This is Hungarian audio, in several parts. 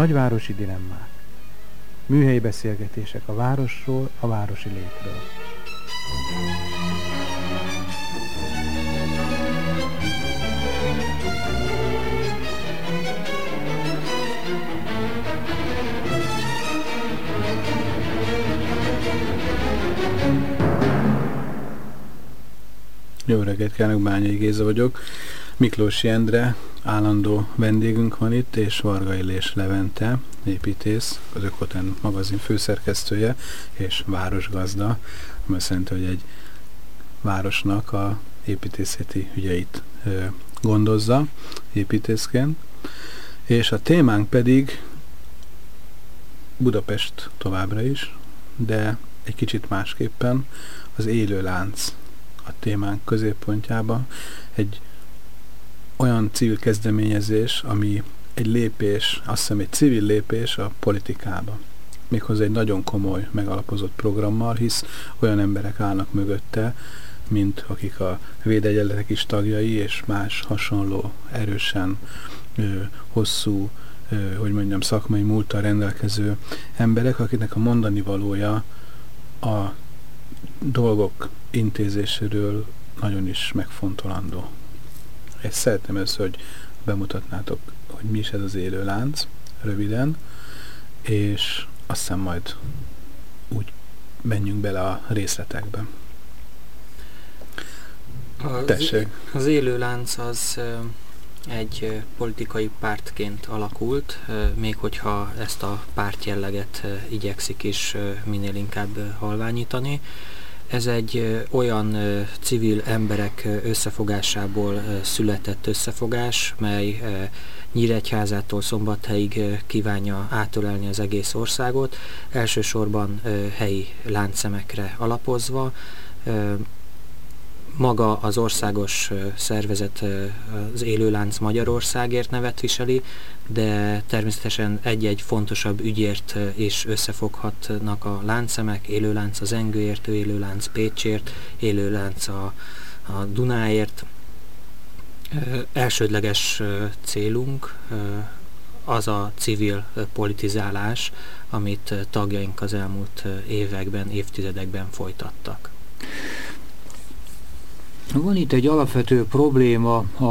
Nagyvárosi dilemmák. Műhelyi beszélgetések a városról, a városi létről. Jó reggelt kívánok, Bányai Géza vagyok. Miklós Endre, állandó vendégünk van itt, és Varga Illés Levente, építész, az Ökoten magazin főszerkesztője, és városgazda, ami azt hogy egy városnak a építészeti ügyeit ö, gondozza építészként. És a témánk pedig Budapest továbbra is, de egy kicsit másképpen az élő lánc a témánk középpontjába egy olyan civil kezdeményezés, ami egy lépés, azt hiszem egy civil lépés a politikába. Méghozzá egy nagyon komoly, megalapozott programmal, hisz olyan emberek állnak mögötte, mint akik a védegyeletek is tagjai, és más hasonló, erősen, ö, hosszú, ö, hogy mondjam, szakmai múltal rendelkező emberek, akiknek a mondani valója a dolgok intézéséről nagyon is megfontolandó. És szeretném ezt, hogy bemutatnátok, hogy mi is ez az élő lánc, röviden, és aztán majd úgy menjünk bele a részletekbe. Az, Tessék. Az élő lánc az egy politikai pártként alakult, még hogyha ezt a pártjelleget igyekszik is minél inkább halványítani. Ez egy olyan civil emberek összefogásából született összefogás, mely Nyíregyházától Szombathelyig kívánja átölelni az egész országot, elsősorban helyi láncszemekre alapozva, maga az országos szervezet az Élőlánc Magyarországért nevet viseli, de természetesen egy-egy fontosabb ügyért is összefoghatnak a láncszemek, Élőlánc az Engőért, Élőlánc Pécsért, Élőlánc a, a Dunáért. Elsődleges célunk az a civil politizálás, amit tagjaink az elmúlt években, évtizedekben folytattak. Van itt egy alapvető probléma a,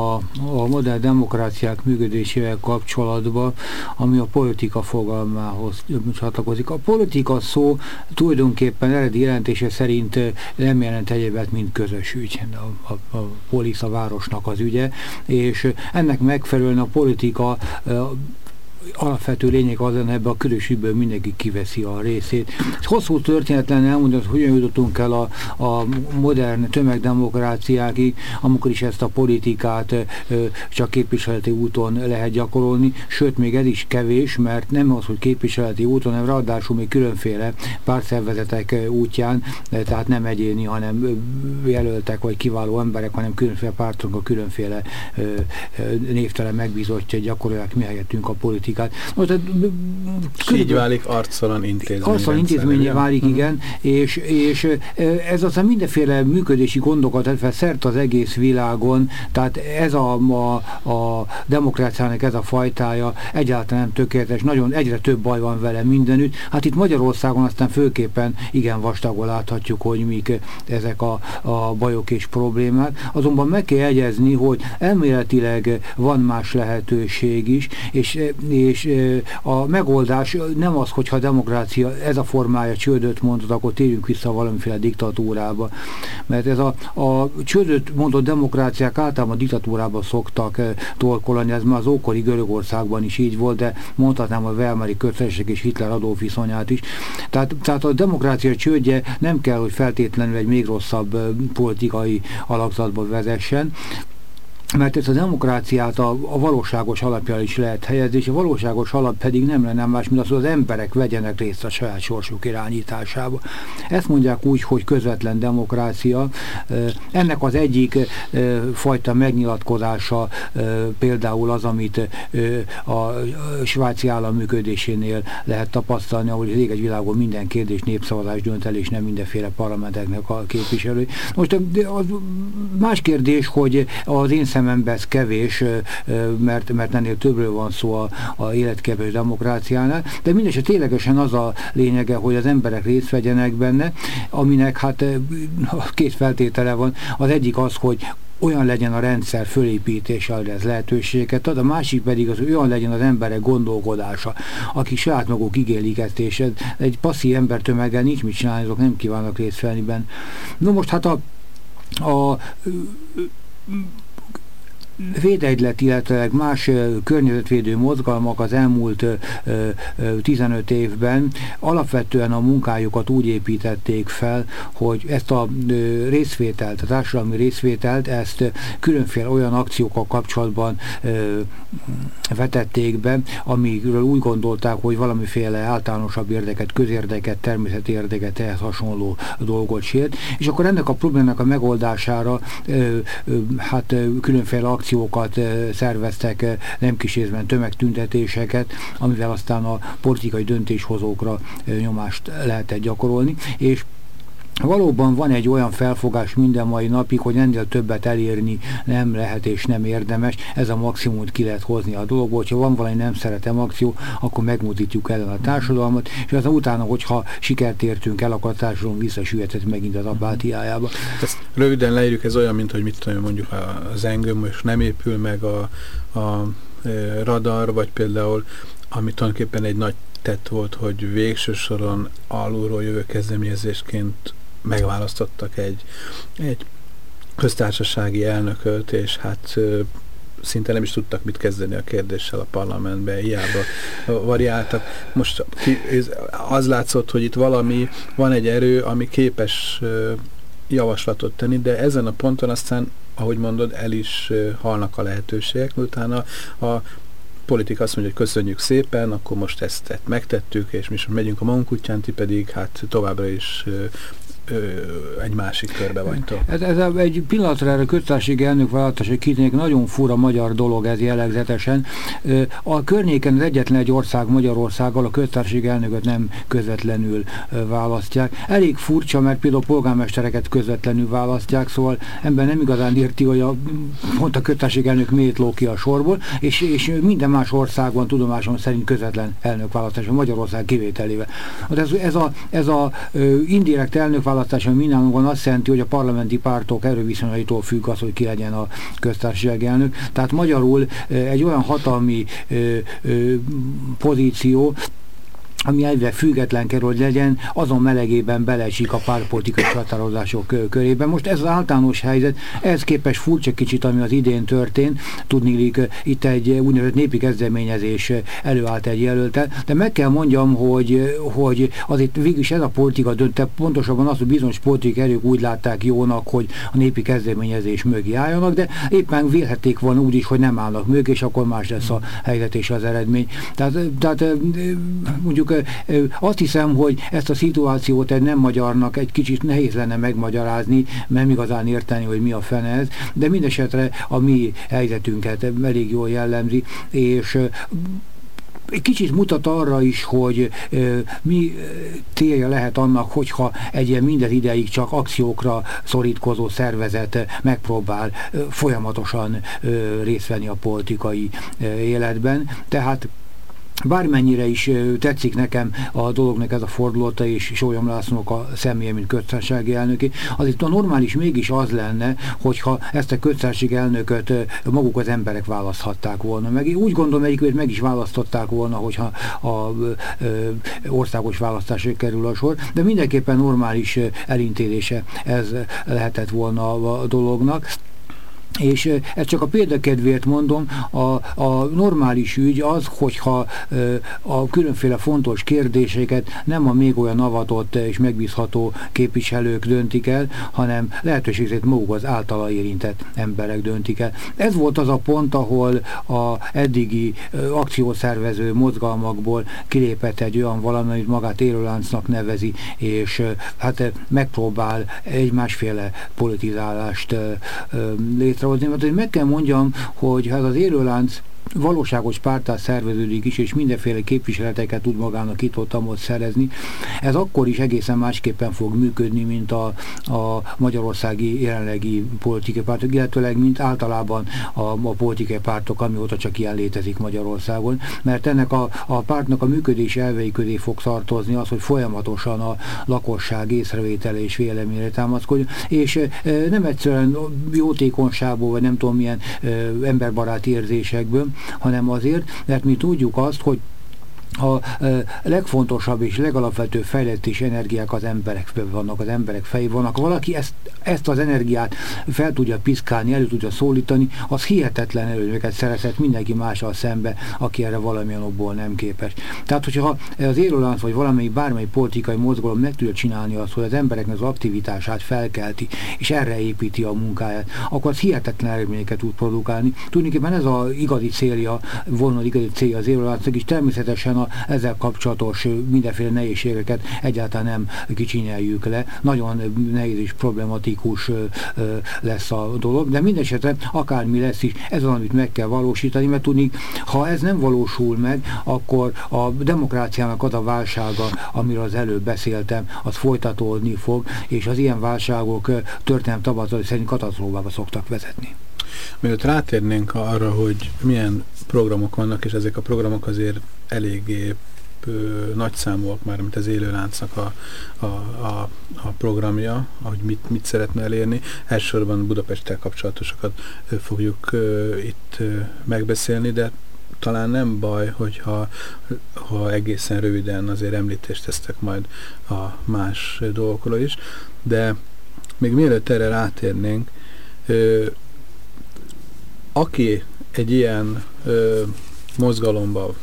a modern demokráciák működésével kapcsolatban, ami a politika fogalmához csatlakozik. A politika szó tulajdonképpen eredeti jelentése szerint nem jelent egyébet, mint közös ügy. A, a, a polisz a városnak az ügye, és ennek megfelelően a politika alapvető lényeg az lenne, ebbe a körösügyből mindenki kiveszi a részét. És hosszú történet lenne elmondani, hogy hogyan jutottunk el a, a modern tömegdemokráciákig, amikor is ezt a politikát ö, csak képviseleti úton lehet gyakorolni, sőt még ez is kevés, mert nem az, hogy képviseleti úton, hanem ráadásul még különféle pártszervezetek útján, tehát nem egyéni, hanem jelöltek vagy kiváló emberek, hanem különféle pártok a különféle ö, névtelen megbízottja gyakorolják mi helyettünk a politikát politikát. Most, hát, így válik arctalan intézmény. Arctalan intézményé válik, hmm. igen, és, és ez aztán mindenféle működési gondokat fel szert az egész világon, tehát ez a, a, a demokráciának ez a fajtája egyáltalán nem tökéletes, nagyon egyre több baj van vele mindenütt. Hát itt Magyarországon aztán főképpen igen vastagon láthatjuk, hogy mik ezek a, a bajok és problémák. Azonban meg kell egyezni, hogy elméletileg van más lehetőség is, és, és a megoldás nem az, hogyha a demokrácia ez a formája csődöt mondott, akkor térjünk vissza valamiféle diktatúrába. Mert ez a, a csődöt mondott demokráciák általában diktatúrába szoktak torkolani, ez már az ókori Görögországban is így volt, de mondhatnám a Weimari köztesség és Hitler Adolf viszonyát is. Tehát, tehát a demokrácia csődje nem kell, hogy feltétlenül egy még rosszabb politikai alakzatba vezessen, mert ezt a demokráciát a, a valóságos alapja is lehet helyezni, és a valóságos alap pedig nem lenne más, mint az, hogy az emberek vegyenek részt a saját sorsuk irányításába. Ezt mondják úgy, hogy közvetlen demokrácia. Ennek az egyik fajta megnyilatkozása például az, amit a svájci állam működésénél lehet tapasztalni, ahol az egy világon minden kérdés népszavazás dönt el, és nem mindenféle parlamenteknek a képviselői. Most a más kérdés, hogy az én szememben ez kevés, mert, mert ennél többről van szó a, a életképes demokráciánál, de mindesetre ténylegesen az a lényege, hogy az emberek részt vegyenek benne, aminek hát két feltétele van. Az egyik az, hogy olyan legyen a rendszer fölépítése, hogy ez lehetőséget ad, a másik pedig az, hogy olyan legyen az emberek gondolkodása, akik saját maguk igélik ezt, és egy passzív embertömeggel nincs mit csinálni, azok nem kívánnak részt venni benne. No most hát a, a védegylet, illetve más környezetvédő mozgalmak az elmúlt 15 évben alapvetően a munkájukat úgy építették fel, hogy ezt a részvételt, a társadalmi részvételt, ezt különféle olyan akciókkal kapcsolatban vetették be, amiről úgy gondolták, hogy valamiféle általánosabb érdeket, közérdeket, természeti érdeket, ehhez hasonló dolgot sért, és akkor ennek a problémának a megoldására hát különféle akciók akciókat szerveztek, nem kísérzben tömegtüntetéseket, amivel aztán a politikai döntéshozókra nyomást lehetett gyakorolni, és Valóban van egy olyan felfogás minden mai napig, hogy ennél többet elérni nem lehet és nem érdemes. Ez a maximumot ki lehet hozni a dologból. Ha van valami nem szeretem akció, akkor megmutatjuk ellen a társadalmat, és aztán utána, hogyha sikert értünk el, akkor a társadalom visszasülhetett megint az apátiájába. Ezt röviden leírjuk, ez olyan, mint hogy mit tudom, mondjuk az engem most nem épül meg a, a e, radar, vagy például ami tulajdonképpen egy nagy tett volt, hogy végső soron alulról jövő kezdeményezésként megválasztottak egy, egy köztársasági elnököt, és hát szinte nem is tudtak mit kezdeni a kérdéssel a parlamentben, hiába variáltak. Most az látszott, hogy itt valami, van egy erő, ami képes javaslatot tenni, de ezen a ponton aztán, ahogy mondod, el is halnak a lehetőségek, utána a politika azt mondja, hogy köszönjük szépen, akkor most ezt, ezt megtettük, és mi is megyünk a magunkutján, ti pedig hát továbbra is egy másik körbe vagytok. Ez, ez egy pillanatra erre köztársasági elnök választás, hogy kitények nagyon fura magyar dolog ez jellegzetesen. A környéken az egyetlen egy ország Magyarországgal a köztársasági elnököt nem közvetlenül választják. Elég furcsa, mert például polgármestereket közvetlenül választják, szóval ember nem igazán érti, hogy a, pont a köztársasági elnök miért ló ki a sorból, és, és minden más országban tudomásom szerint közvetlen elnökválasztás, Magyarország kivételével. Ez, ez a, ez a indirekt elnökválasztás választáson mindannyian azt jelenti, hogy a parlamenti pártok erőviszonyaitól függ az, hogy ki legyen a köztársasági elnök. Tehát magyarul egy olyan hatalmi pozíció, ami egyre független kell, hogy legyen, azon melegében belesik a párpolitikai csatározások körében. Most ez az általános helyzet, ez képes furcsa kicsit, ami az idén történt, tudni itt egy úgynevezett népi kezdeményezés előállt egy jelöltel, de meg kell mondjam, hogy, hogy azért végül is ez a politika dönte, pontosabban az, hogy bizonyos politikai erők úgy látták jónak, hogy a népi kezdeményezés mögé álljanak, de éppen vélhették volna úgy is, hogy nem állnak mögé, és akkor más lesz a helyzet és az eredmény. Tehát, tehát mondjuk azt hiszem, hogy ezt a szituációt egy nem magyarnak egy kicsit nehéz lenne megmagyarázni, nem igazán érteni, hogy mi a fene ez, de mindesetre a mi helyzetünket elég jól jellemzi, és egy kicsit mutat arra is, hogy ö, mi célja lehet annak, hogyha egy ilyen minden ideig csak akciókra szorítkozó szervezet megpróbál ö, folyamatosan ö, részt venni a politikai életben. Tehát Bármennyire is tetszik nekem a dolognak ez a fordulata, és Sólyom Lászlónak a személye, mint köztársasági elnöki, azért a normális mégis az lenne, hogyha ezt a köztársasági elnököt maguk az emberek választhatták volna meg. Én úgy gondolom, egyik meg is választották volna, hogyha a, a országos választásra kerül a sor, de mindenképpen normális elintélése ez lehetett volna a dolognak. És ezt csak a példakedvéért mondom, a, a normális ügy az, hogyha a különféle fontos kérdéseket nem a még olyan avatott és megbízható képviselők döntik el, hanem lehetőségét maguk az általa érintett emberek döntik el. Ez volt az a pont, ahol a eddigi akciószervező mozgalmakból kilépett egy olyan valami, amit magát élőláncnak nevezi, és hát megpróbál egy másféle politizálást létrehozni létrehozni, mert hogy meg kell mondjam, hogy hát az élőlánc valóságos pártá szerveződik is, és mindenféle képviseleteket tud magának itt ott szerezni, ez akkor is egészen másképpen fog működni, mint a, a magyarországi jelenlegi politikai pártok, illetőleg mint általában a, a politikai pártok, amióta csak ilyen létezik Magyarországon, mert ennek a, a pártnak a működés elvei közé fog tartozni az, hogy folyamatosan a lakosság észrevétele és véleményre támaszkodjon, és nem egyszerűen jótékonyságból, vagy nem tudom milyen emberbarát érzésekből, hanem azért, mert mi tudjuk azt, hogy a legfontosabb és legalapvetőbb fejlesztési energiák az emberek vannak, az emberek fejében vannak. Valaki ezt, ezt az energiát fel tudja piszkálni, elő tudja szólítani, az hihetetlen előnyöket szerezhet mindenki mással szembe, aki erre valamilyen okból nem képes. Tehát, hogyha az élőlánc vagy valamelyik bármely politikai mozgalom meg tudja csinálni azt, hogy az embereknek az aktivitását felkelti, és erre építi a munkáját, akkor az hihetetlen eredményeket tud produkálni. Tulajdonképpen ez az igazi célja, volna igazi célja az élőláncnak, és természetesen a ezzel kapcsolatos mindenféle nehézségeket egyáltalán nem kicsinyeljük le. Nagyon nehéz és problematikus lesz a dolog, de mindesetre akármi lesz is, ez az, amit meg kell valósítani, mert tudni, ha ez nem valósul meg, akkor a demokráciának az a válsága, amiről az előbb beszéltem, az folytatódni fog, és az ilyen válságok történelem tapasztalat szerint katasztrófába szoktak vezetni. Mielőtt rátérnénk arra, hogy milyen programok vannak, és ezek a programok azért eléggé nagy számúak már, mint az élőláncnak a, a, a, a programja, hogy mit, mit szeretne elérni. Elsősorban Budapesttel kapcsolatosokat fogjuk itt megbeszélni, de talán nem baj, hogyha ha egészen röviden azért említést tesztek majd a más dolgokról is, de még mielőtt erre rátérnénk, aki egy ilyen ö, mozgalomba,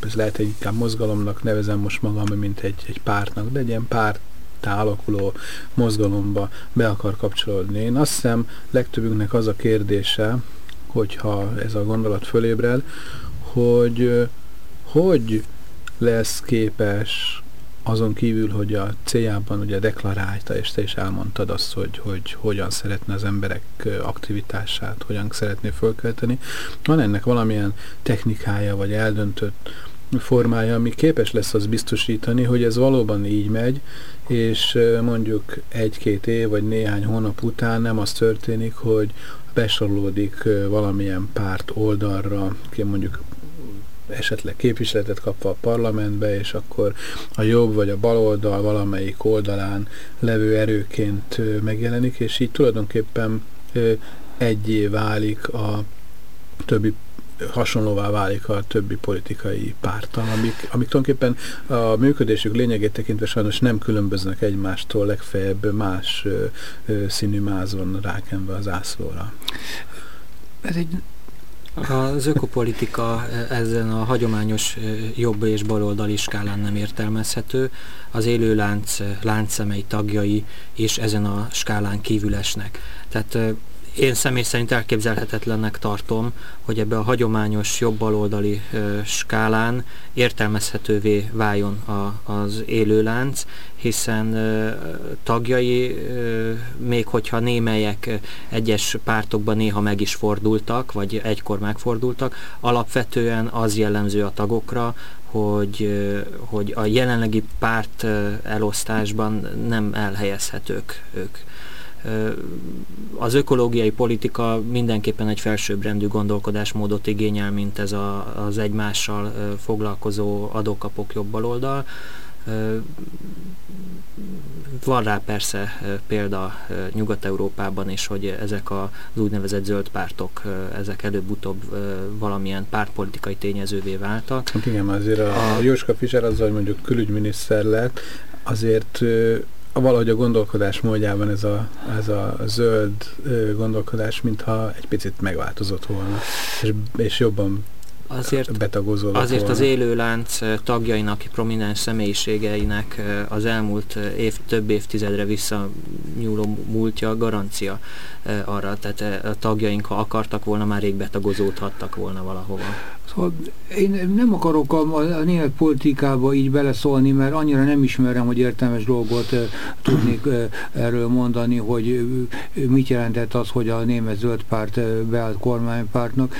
ez lehet egy inkább mozgalomnak nevezem most magam, mint egy, egy pártnak, de egy ilyen párt alakuló mozgalomba be akar kapcsolódni. Én azt hiszem legtöbbünknek az a kérdése, hogyha ez a gondolat fölébred, hogy hogy lesz képes azon kívül, hogy a céljában ugye deklarálta, és te is elmondtad azt, hogy, hogy hogyan szeretne az emberek aktivitását, hogyan szeretné fölkelteni. Van ennek valamilyen technikája, vagy eldöntött formája, ami képes lesz az biztosítani, hogy ez valóban így megy, és mondjuk egy-két év vagy néhány hónap után nem az történik, hogy besorolódik valamilyen párt oldalra, mondjuk esetleg képviseletet kapva a parlamentbe, és akkor a jobb vagy a bal oldal valamelyik oldalán levő erőként megjelenik, és így tulajdonképpen egyé válik a többi hasonlóvá válik a többi politikai pártal, amik, amik tulajdonképpen a működésük lényegét tekintve sajnos nem különböznek egymástól, legfeljebb más ö, ö, színű mázon rákenve az ászlóra. Ez egy az ökopolitika ezen a hagyományos jobb és baloldali skálán nem értelmezhető. Az élő lánc láncszemei tagjai és ezen a skálán kívül esnek. Tehát én személy szerint elképzelhetetlennek tartom, hogy ebbe a hagyományos jobb-baloldali skálán értelmezhetővé váljon a, az élőlánc, hiszen tagjai, még hogyha némelyek egyes pártokban néha meg is fordultak, vagy egykor megfordultak, alapvetően az jellemző a tagokra, hogy, hogy a jelenlegi párt elosztásban nem elhelyezhetők ők az ökológiai politika mindenképpen egy felsőbbrendű gondolkodásmódot igényel, mint ez a, az egymással foglalkozó adókapok jobb baloldal. Van rá persze példa Nyugat-Európában is, hogy ezek az úgynevezett zöld pártok, ezek előbb-utóbb valamilyen pártpolitikai tényezővé váltak. Hát igen, azért a, a Jóska Fischer azzal, hogy mondjuk külügyminiszter lett, azért valahogy a gondolkodás módjában ez a, ez a zöld gondolkodás, mintha egy picit megváltozott volna, és, és jobban azért, betagozódott Azért volna. az élőlánc tagjainak, prominens személyiségeinek az elmúlt év, több évtizedre visszanyúló múltja garancia arra, tehát a tagjaink, ha akartak volna, már rég betagozódhattak volna valahova. Szóval én nem akarok a, a német politikába így beleszólni, mert annyira nem ismerem, hogy értelmes dolgot uh, tudnék uh, erről mondani, hogy uh, mit jelentett az, hogy a német zöld párt uh, beállt kormánypártnak.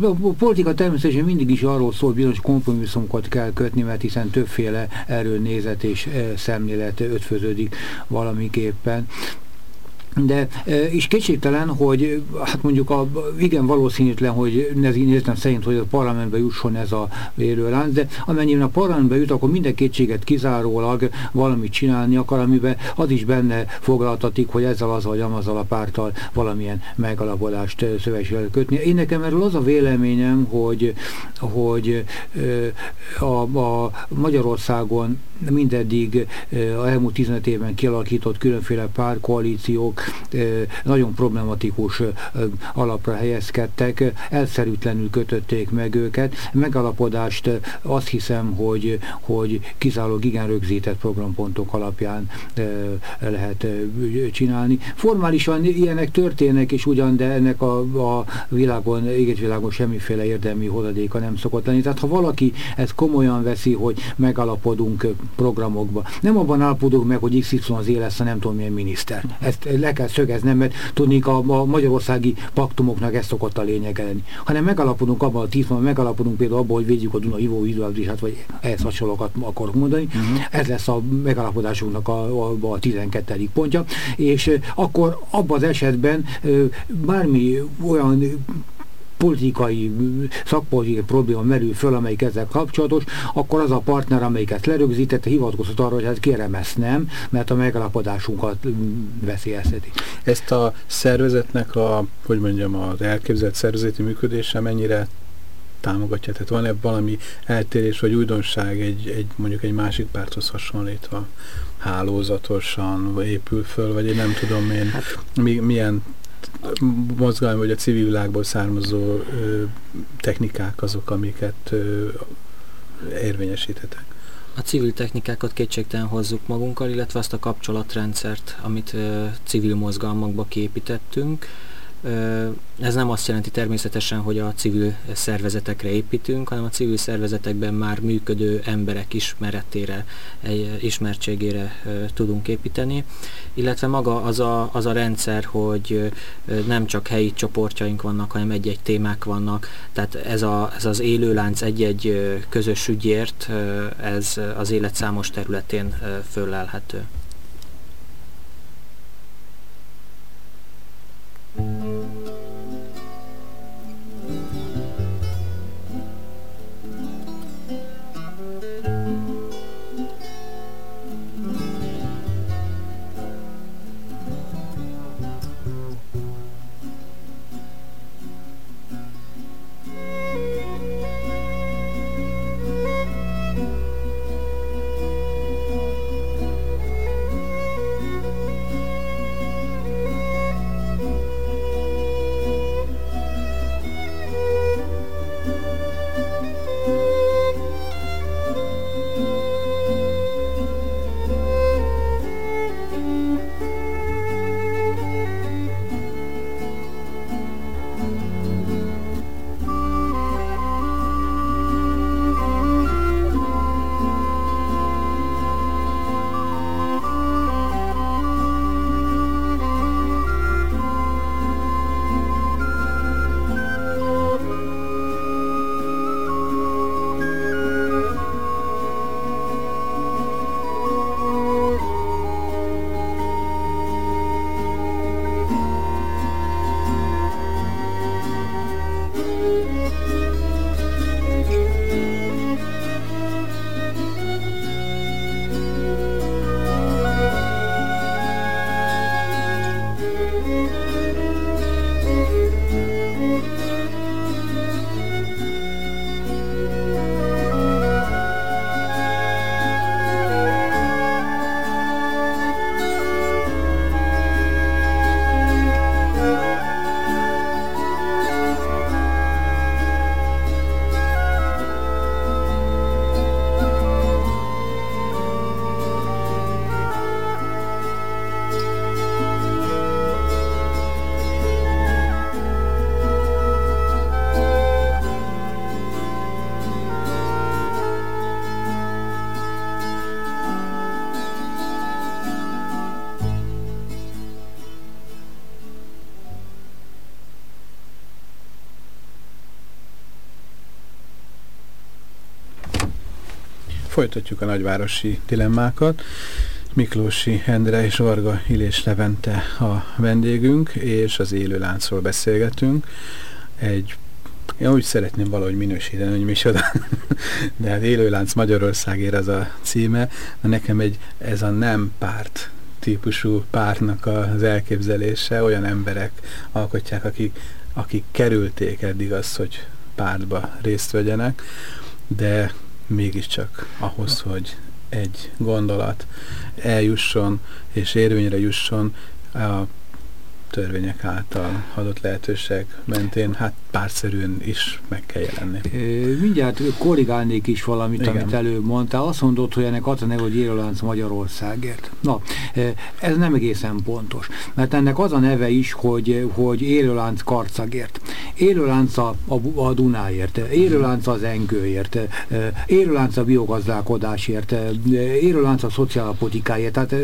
A politika természetesen mindig is arról szól, bizonyos kompromisszumokat kell kötni, mert hiszen többféle erőnézet és uh, szemlélet ötvöződik valamiképpen de is kétségtelen, hogy hát mondjuk a, igen valószínűtlen, hogy néztem szerint, hogy a parlamentbe jusson ez a vérőlánc, de amennyiben a parlamentbe jut, akkor minden kétséget kizárólag valamit csinálni akar, amiben az is benne foglaltatik, hogy ezzel az vagy amazzal a pártal valamilyen megalapodást szövetségre kötni. Én nekem erről az a véleményem, hogy, hogy a, a Magyarországon mindeddig a elmúlt 15 évben kialakított különféle párkoalíciók nagyon problematikus alapra helyezkedtek, elszerűtlenül kötötték meg őket. Megalapodást azt hiszem, hogy, hogy kizárólag igen rögzített programpontok alapján lehet csinálni. Formálisan ilyenek történnek is ugyan, de ennek a, a világon, világon semmiféle érdemi hozadéka nem szokott lenni. Tehát ha valaki ezt komolyan veszi, hogy megalapodunk programokba, nem abban állapodunk meg, hogy XY az lesz a nem tudom milyen miniszter. Ezt le kell szögeznem, mert tudnék a, a magyarországi paktumoknak ez szokott a lényeg lenni. Hanem megalapodunk abban a tízban, megalapodunk például abban, hogy védjük a Duna ivóvízváltozását, vagy ehhez hasonlókat akarok mondani. Uh-huh. Ez lesz a megalapodásunknak a, a, a 12. pontja. És akkor abban az esetben bármi olyan politikai, szakpolitikai probléma merül föl, amelyik ezzel kapcsolatos, akkor az a partner, amelyik ezt lerögzítette, hivatkozott arra, hogy hát kérem ezt nem, mert a megalapodásunkat veszélyezteti. Ezt a szervezetnek a, hogy mondjam, az elképzelt szervezeti működése mennyire támogatja? Tehát van-e valami eltérés vagy újdonság egy, egy mondjuk egy másik párthoz hasonlítva hálózatosan épül föl, vagy én nem tudom én, hát, mi, milyen mozgalmi vagy a civil világból származó ö, technikák azok, amiket ö, érvényesíthetek. A civil technikákat kétségtelen hozzuk magunkkal, illetve azt a kapcsolatrendszert, amit ö, civil mozgalmakba képítettünk. Ez nem azt jelenti természetesen, hogy a civil szervezetekre építünk, hanem a civil szervezetekben már működő emberek ismeretére, ismertségére tudunk építeni, illetve maga az a, az a rendszer, hogy nem csak helyi csoportjaink vannak, hanem egy-egy témák vannak, tehát ez, a, ez az élőlánc egy-egy közös ügyért, ez az élet számos területén föllelhető. Thank you. Folytatjuk a nagyvárosi dilemmákat. Miklósi Endre és Varga Ilés Levente a vendégünk, és az élőláncról beszélgetünk. Egy én úgy szeretném valahogy minősíteni, hogy micsoda, de hát élőlánc Magyarországért az a címe, mert nekem egy, ez a nem párt típusú pártnak az elképzelése, olyan emberek alkotják, akik, akik kerülték eddig azt, hogy pártba részt vegyenek, de mégiscsak ahhoz, hogy egy gondolat eljusson és érvényre jusson, a törvények által adott lehetőség mentén, hát párszerűen is meg kell jelenni. Mindjárt korrigálnék is valamit, Igen. amit előbb mondtál. Azt mondod, hogy ennek az a neve, hogy Élőlánc Magyarországért. Na, ez nem egészen pontos, mert ennek az a neve is, hogy, hogy Élőlánc Karcagért. Élőlánc a, a, a Dunáért, élőlánc az Engőért, élőlánc a biogazdálkodásért, élőlánc a szociálpolitikáért, tehát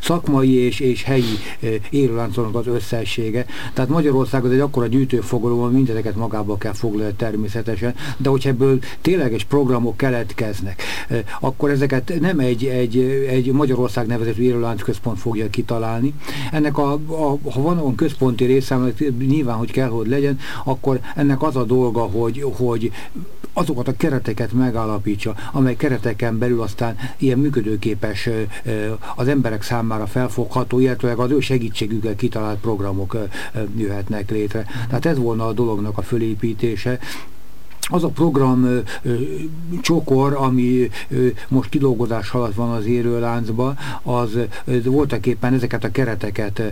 szakmai és, és helyi élőláncoknak az összessége. Tehát Magyarország az egy akkora gyűjtőfogalom, mindezeket magába kell foglalni természetesen, de hogyha ebből tényleges programok keletkeznek, akkor ezeket nem egy, egy, egy Magyarország nevezetű élőlánc központ fogja kitalálni. Ennek a, a, ha van olyan központi része, nyilván, hogy kell, hogy legyen, akkor ennek az a dolga, hogy, hogy azokat a kereteket megállapítsa, amely kereteken belül aztán ilyen működőképes az emberek számára felfogható, illetve az ő segítségükkel kitalált programok jöhetnek létre. Tehát ez volna a dolognak a fölépítése, az a program csokor, ami most kidolgozás alatt van az érőláncban, az ö, voltak éppen ezeket a kereteket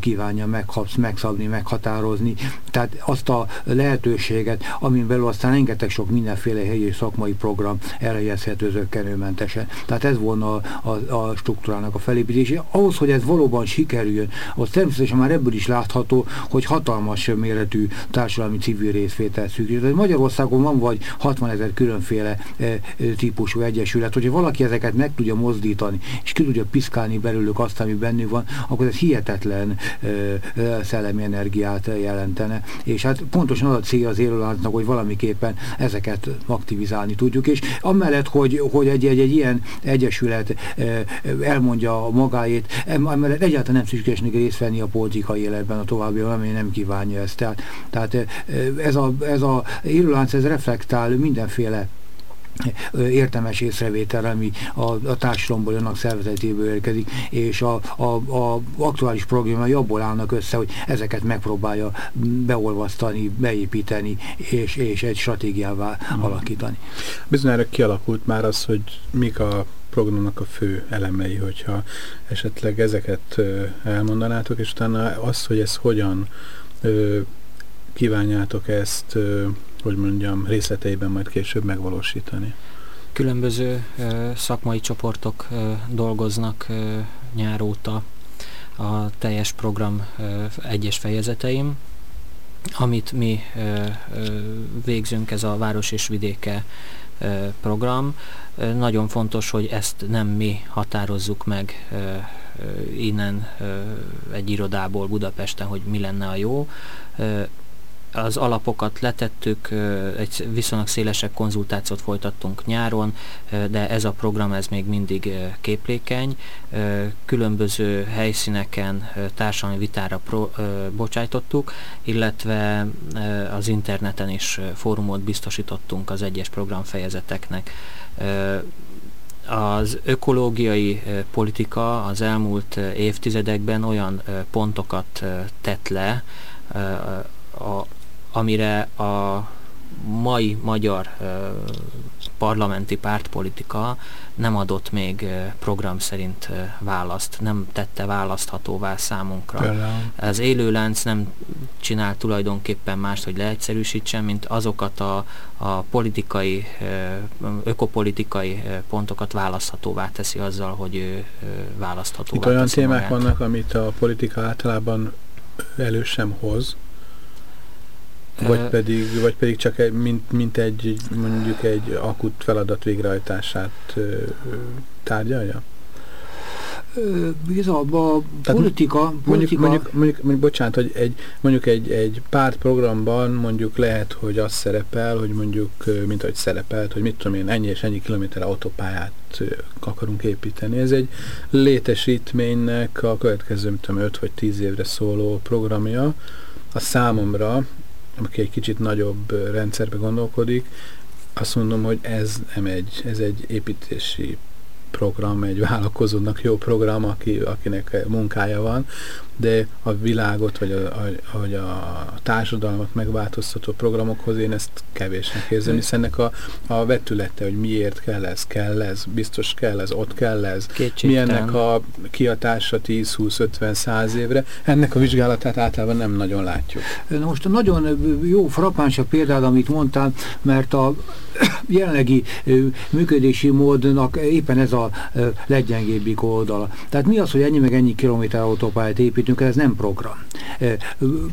kívánja meghabsz, megszabni, meghatározni. Tehát azt a lehetőséget, amin belül aztán rengeteg sok mindenféle helyi szakmai program elhelyezhető zöggenőmentesen. Tehát ez volna a, a, a struktúrának a felépítése. Ahhoz, hogy ez valóban sikerüljön, az természetesen már ebből is látható, hogy hatalmas méretű társadalmi civil részvétel szükséges. Magyarország Magyarországon van vagy 60 ezer különféle e, e, típusú egyesület, hogyha valaki ezeket meg tudja mozdítani, és ki tudja piszkálni belőlük azt, ami bennük van, akkor ez hihetetlen e, e, szellemi energiát jelentene. És hát pontosan az a célja az élőláncnak, hogy valamiképpen ezeket aktivizálni tudjuk, és amellett, hogy, hogy egy, egy, egy ilyen egyesület elmondja magáét, amellett egyáltalán nem szükséges részt venni a politikai életben a további, ami nem kívánja ezt. Tehát, tehát ez a, ez a élőlánc ez reflektál mindenféle értelmes észrevétel, ami a, a társadalomból, annak szervezetéből érkezik, és a, a, a aktuális programjai abból állnak össze, hogy ezeket megpróbálja beolvasztani, beépíteni, és, és egy stratégiává hmm. alakítani. Bizonyára kialakult már az, hogy mik a programnak a fő elemei, hogyha esetleg ezeket elmondanátok, és utána az, hogy ez hogyan kívánjátok ezt hogy mondjam, részleteiben majd később megvalósítani. Különböző ö, szakmai csoportok ö, dolgoznak ö, nyár óta a teljes program ö, egyes fejezeteim. Amit mi ö, ö, végzünk, ez a Város és Vidéke ö, program. Ö, nagyon fontos, hogy ezt nem mi határozzuk meg ö, innen ö, egy irodából Budapesten, hogy mi lenne a jó. Ö, az alapokat letettük, egy viszonylag szélesebb konzultációt folytattunk nyáron, de ez a program ez még mindig képlékeny. Különböző helyszíneken társadalmi vitára pro, bocsájtottuk, illetve az interneten is fórumot biztosítottunk az egyes programfejezeteknek. Az ökológiai politika az elmúlt évtizedekben olyan pontokat tett le, a, amire a mai magyar parlamenti pártpolitika nem adott még program szerint választ, nem tette választhatóvá számunkra. Például. Az élőlánc nem csinál tulajdonképpen mást, hogy leegyszerűsítsen, mint azokat a, a politikai, ökopolitikai pontokat választhatóvá teszi azzal, hogy ő választhatóvá Itt olyan témák magát. vannak, amit a politika általában elő sem hoz, vagy pedig, vagy pedig csak egy, mint, mint egy, mondjuk egy akut feladat végrehajtását tárgyalja? Ez a, a politika, mondjuk, politika... Mondjuk, mondjuk, mondjuk, bocsánat, hogy egy, mondjuk egy, egy pártprogramban mondjuk lehet, hogy az szerepel, hogy mondjuk, mint hogy szerepelt, hogy mit tudom én, ennyi és ennyi kilométer autópályát akarunk építeni. Ez egy létesítménynek a következő, mit tudom, 5 vagy 10 évre szóló programja. A számomra, aki egy kicsit nagyobb rendszerbe gondolkodik, azt mondom, hogy ez nem egy, ez egy építési program, egy vállalkozónak jó program, aki, akinek munkája van, de a világot, vagy a, a, vagy a társadalmat megváltoztató programokhoz én ezt kevésnek érzem, hiszen ennek a, a vetülete, hogy miért kell ez, kell ez, biztos kell ez, ott kell ez, milyennek a kiatása 10-20-50-100 évre, ennek a vizsgálatát általában nem nagyon látjuk. Na most a nagyon jó, frappáns a példád, amit mondtál, mert a jelenlegi működési módnak éppen ez a leggyengébbik oldala. Tehát mi az, hogy ennyi meg ennyi kilométer autópályát építünk, ez nem program.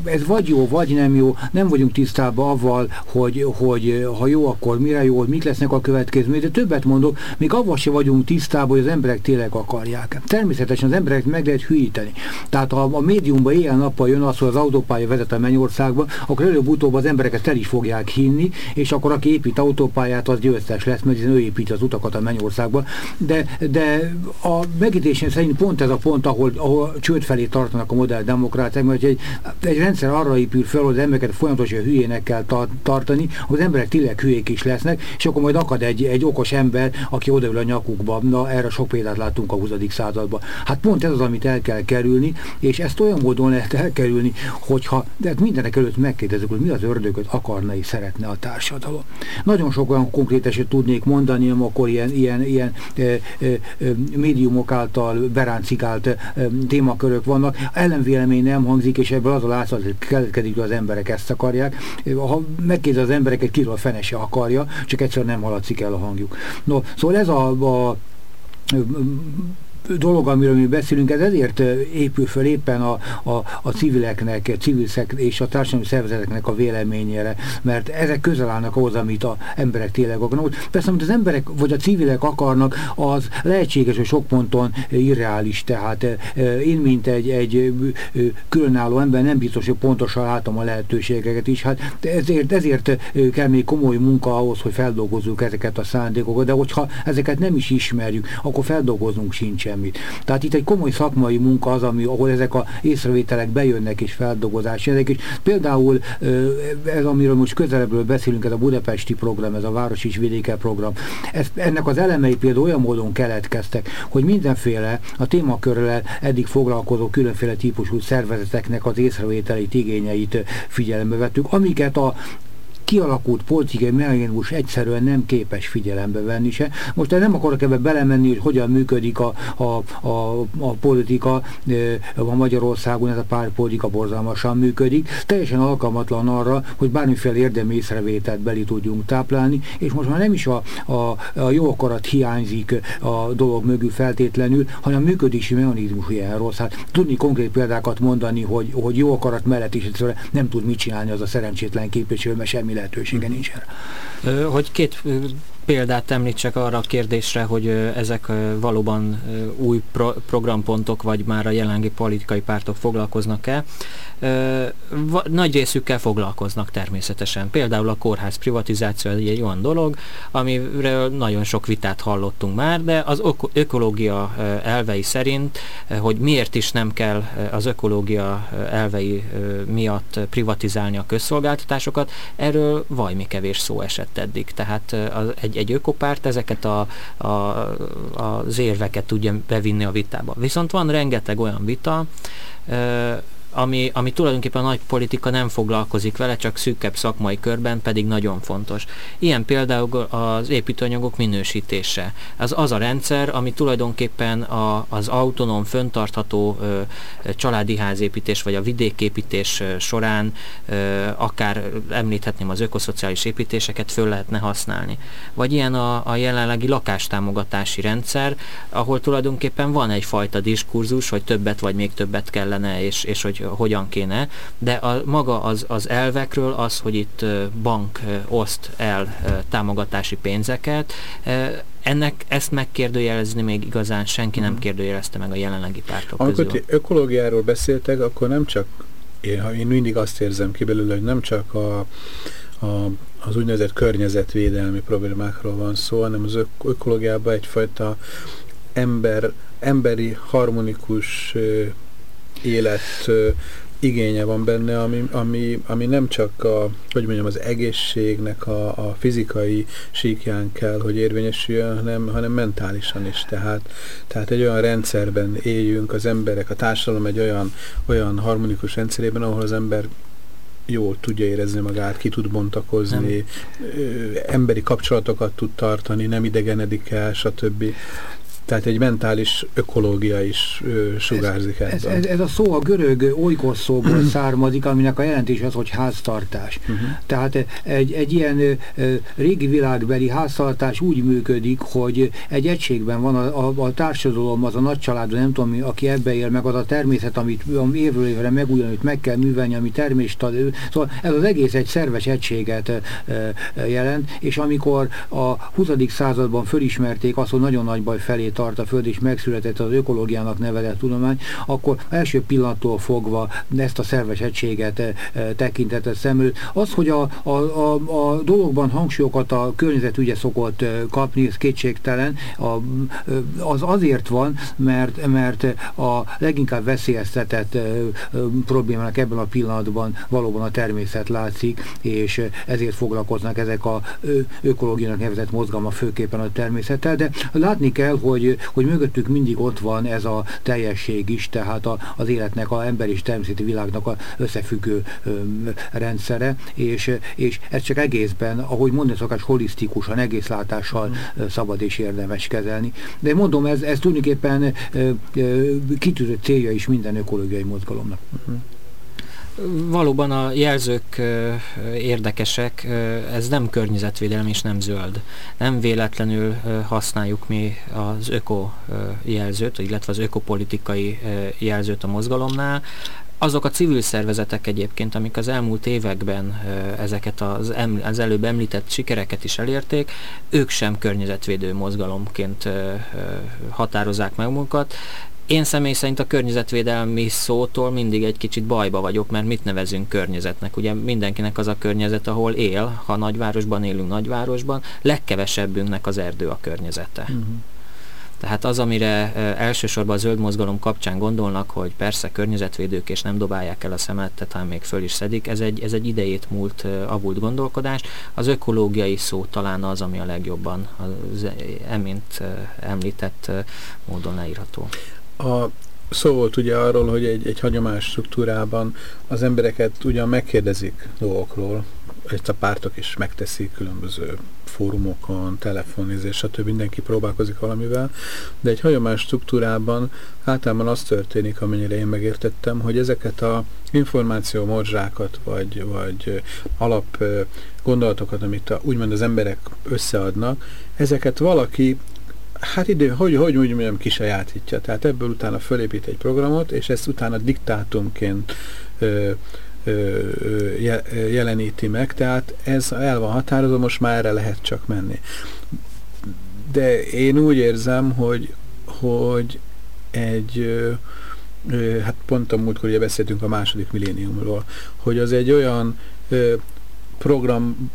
Ez vagy jó, vagy nem jó, nem vagyunk tisztában avval, hogy, hogy ha jó, akkor mire jó, mik lesznek a következmények, de többet mondok, még avval se vagyunk tisztában, hogy az emberek tényleg akarják. Természetesen az emberek meg lehet hűíteni. Tehát ha a médiumban éjjel-nappal jön az, hogy az autópálya vezet a mennyországba, akkor előbb-utóbb az embereket el is fogják hinni, és akkor aki épít autópályát, az győztes lesz, mert ő épít az utakat a mennyországba. De, de a megítésén szerint pont ez a pont, ahol, ahol csőd felé tartanak a modell demokráciák, mert egy, egy rendszer arra épül fel, hogy az embereket folyamatosan hülyének kell tartani, hogy az emberek tényleg hülyék is lesznek, és akkor majd akad egy, egy okos ember, aki odaül a nyakukba. Na, erre sok példát láttunk a 20. században. Hát pont ez az, amit el kell kerülni, és ezt olyan módon lehet elkerülni, hogyha, de hát mindenek előtt megkérdezzük, hogy mi az ördögöt akarna és szeretne a társadalom. Nagyon sok olyan konkrét eset tudnék mondani, amikor ilyen, ilyen, ilyen e, e, médiumok által beráncikált e, témakörök vannak. Ellenvélemény nem hangzik, és ebből az a látszat, hogy keletkezik, hogy az emberek ezt akarják. Ha megkérdez az embereket, kiről a fene se akarja, csak egyszerűen nem haladszik el a hangjuk. No, szóval ez a, a dolog, amiről mi beszélünk, ez ezért épül föl éppen a, a, a civileknek, civil és a társadalmi szervezeteknek a véleményére, mert ezek közel állnak ahhoz, amit az emberek tényleg akarnak. Persze, amit az emberek vagy a civilek akarnak, az lehetséges, hogy sok ponton irreális, tehát én, mint egy, egy különálló ember nem biztos, hogy pontosan látom a lehetőségeket is, hát ezért, ezért kell még komoly munka ahhoz, hogy feldolgozzuk ezeket a szándékokat, de hogyha ezeket nem is ismerjük, akkor feldolgoznunk sincs semmit. Tehát itt egy komoly szakmai munka az, ami, ahol ezek a észrevételek bejönnek és feldolgozás. Ezek is például ez, amiről most közelebbről beszélünk, ez a budapesti program, ez a város és vidéke program. Ez, ennek az elemei például olyan módon keletkeztek, hogy mindenféle a témakörrel eddig foglalkozó különféle típusú szervezeteknek az észrevételeit, igényeit figyelembe vettük, amiket a kialakult politikai mechanizmus egyszerűen nem képes figyelembe venni se. Most nem akarok ebbe belemenni, hogy hogyan működik a, a, a, a politika a Magyarországon, ez a pártpolitika borzalmasan működik. Teljesen alkalmatlan arra, hogy bármiféle érdemi észrevételt beli tudjunk táplálni, és most már nem is a, a, a jó akarat hiányzik a dolog mögül feltétlenül, hanem működési mechanizmus ilyen rossz. Hát tudni konkrét példákat mondani, hogy, hogy jó akarat mellett is nem tud mit csinálni az a szerencsétlen képviselő, mert semmi lehetősége nincs. Hogy két példát említsek arra a kérdésre, hogy ezek valóban új pro programpontok, vagy már a jelenlegi politikai pártok foglalkoznak-e. Nagy részükkel foglalkoznak természetesen. Például a kórház privatizáció egy olyan dolog, amiről nagyon sok vitát hallottunk már, de az ökológia elvei szerint, hogy miért is nem kell az ökológia elvei miatt privatizálni a közszolgáltatásokat, erről vajmi kevés szó esett eddig. Tehát egy, egy ökopárt ezeket a, a, az érveket tudja bevinni a vitába. Viszont van rengeteg olyan vita, ami, ami tulajdonképpen a nagy politika nem foglalkozik vele, csak szűkebb szakmai körben pedig nagyon fontos. Ilyen például az építőanyagok minősítése. Ez az a rendszer, ami tulajdonképpen a, az autonóm, föntartható ö, családi házépítés vagy a vidéképítés során ö, akár említhetném az ökoszociális építéseket föl lehetne használni. Vagy ilyen a, a jelenlegi lakástámogatási rendszer, ahol tulajdonképpen van egyfajta diskurzus, hogy többet vagy még többet kellene, és, és hogy hogy hogyan kéne, de a, maga az, az elvekről az, hogy itt bank oszt el támogatási pénzeket, ennek ezt megkérdőjelezni még igazán senki nem mhm. kérdőjelezte meg a jelenlegi pártok Amikor közül. ökológiáról beszéltek, akkor nem csak, én, én mindig azt érzem ki belőle, hogy nem csak a, a, az úgynevezett környezetvédelmi problémákról van szó, hanem az ök ökológiában egyfajta ember, emberi harmonikus élet igénye van benne, ami, ami, ami nem csak a, hogy mondjam, az egészségnek a, a fizikai síkján kell, hogy érvényesüljön, hanem, hanem mentálisan is. Tehát, tehát egy olyan rendszerben éljünk az emberek, a társadalom egy olyan, olyan harmonikus rendszerében, ahol az ember jól tudja érezni magát, ki tud bontakozni, nem. emberi kapcsolatokat tud tartani, nem idegenedik el, stb. Tehát egy mentális ökológia is ö, sugárzik ez, ez, ez, ez a szó a görög olykos szóból származik, aminek a jelentés az, hogy háztartás. Uh -huh. Tehát egy, egy ilyen ö, régi világbeli háztartás úgy működik, hogy egy egységben van a, a, a társadalom, az a nagy család, nem tudom, aki ebbe él, meg az a természet, amit évről évre megújul, amit meg kell művelni, ami termést ad. Szóval ez az egész egy szerves egységet ö, jelent, és amikor a 20. században fölismerték azt, hogy nagyon nagy baj felé tart a Föld, és megszületett az ökológiának nevelett tudomány, akkor első pillanattól fogva ezt a szerves egységet e, tekintetett szemül. Az, hogy a, a, a, a dologban hangsúlyokat a környezetügye szokott kapni, ez kétségtelen, a, az azért van, mert, mert a leginkább veszélyeztetett problémának ebben a pillanatban valóban a természet látszik, és ezért foglalkoznak ezek a ökológiának nevezett mozgalma főképpen a természettel, de látni kell, hogy hogy, hogy mögöttük mindig ott van ez a teljesség is, tehát a, az életnek, a ember és természeti világnak a összefüggő ö, rendszere, és, és ez csak egészben, ahogy mondani szokás, holisztikusan, egészlátással mm. szabad és érdemes kezelni. De mondom, ez, ez tulajdonképpen kitűzött célja is minden ökológiai mozgalomnak. Mm. Valóban a jelzők érdekesek, ez nem környezetvédelem és nem zöld. Nem véletlenül használjuk mi az öko jelzőt, illetve az ökopolitikai jelzőt a mozgalomnál. Azok a civil szervezetek egyébként, amik az elmúlt években ezeket az, az előbb említett sikereket is elérték, ők sem környezetvédő mozgalomként határozzák meg magukat, én személy szerint a környezetvédelmi szótól mindig egy kicsit bajba vagyok, mert mit nevezünk környezetnek? Ugye mindenkinek az a környezet, ahol él, ha nagyvárosban élünk nagyvárosban, legkevesebbünknek az erdő a környezete. Uh-huh. Tehát az, amire elsősorban a zöld mozgalom kapcsán gondolnak, hogy persze környezetvédők és nem dobálják el a szemetet, hanem még föl is szedik, ez egy, ez egy idejét múlt, avult gondolkodás. Az ökológiai szó talán az, ami a legjobban az emint említett módon leírható. A szó volt ugye arról, hogy egy, egy hagyományos struktúrában az embereket ugyan megkérdezik dolgokról, ezt a pártok is megteszik különböző fórumokon, telefonizés, stb. mindenki próbálkozik valamivel, de egy hagyományos struktúrában általában az történik, amennyire én megértettem, hogy ezeket a információ morzsákat, vagy, vagy alap gondolatokat, amit a, úgymond az emberek összeadnak, ezeket valaki Hát idő, hogy, hogy úgy mondjam, kisajátítja. Tehát ebből utána fölépít egy programot, és ezt utána diktátumként ö, ö, jeleníti meg, tehát ez el van határozva, most már erre lehet csak menni. De én úgy érzem, hogy, hogy egy hát pont a múltkor ugye beszéltünk a második milléniumról, hogy az egy olyan program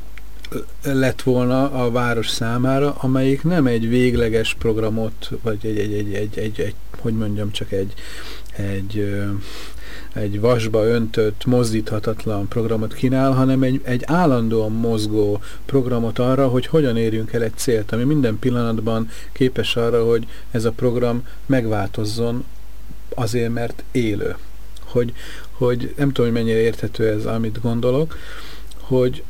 lett volna a város számára, amelyik nem egy végleges programot, vagy egy, egy, egy, egy, egy, egy hogy mondjam, csak egy, egy, egy vasba öntött, mozdíthatatlan programot kínál, hanem egy, egy állandóan mozgó programot arra, hogy hogyan érjünk el egy célt, ami minden pillanatban képes arra, hogy ez a program megváltozzon azért, mert élő. Hogy, hogy nem tudom, hogy mennyire érthető ez, amit gondolok, hogy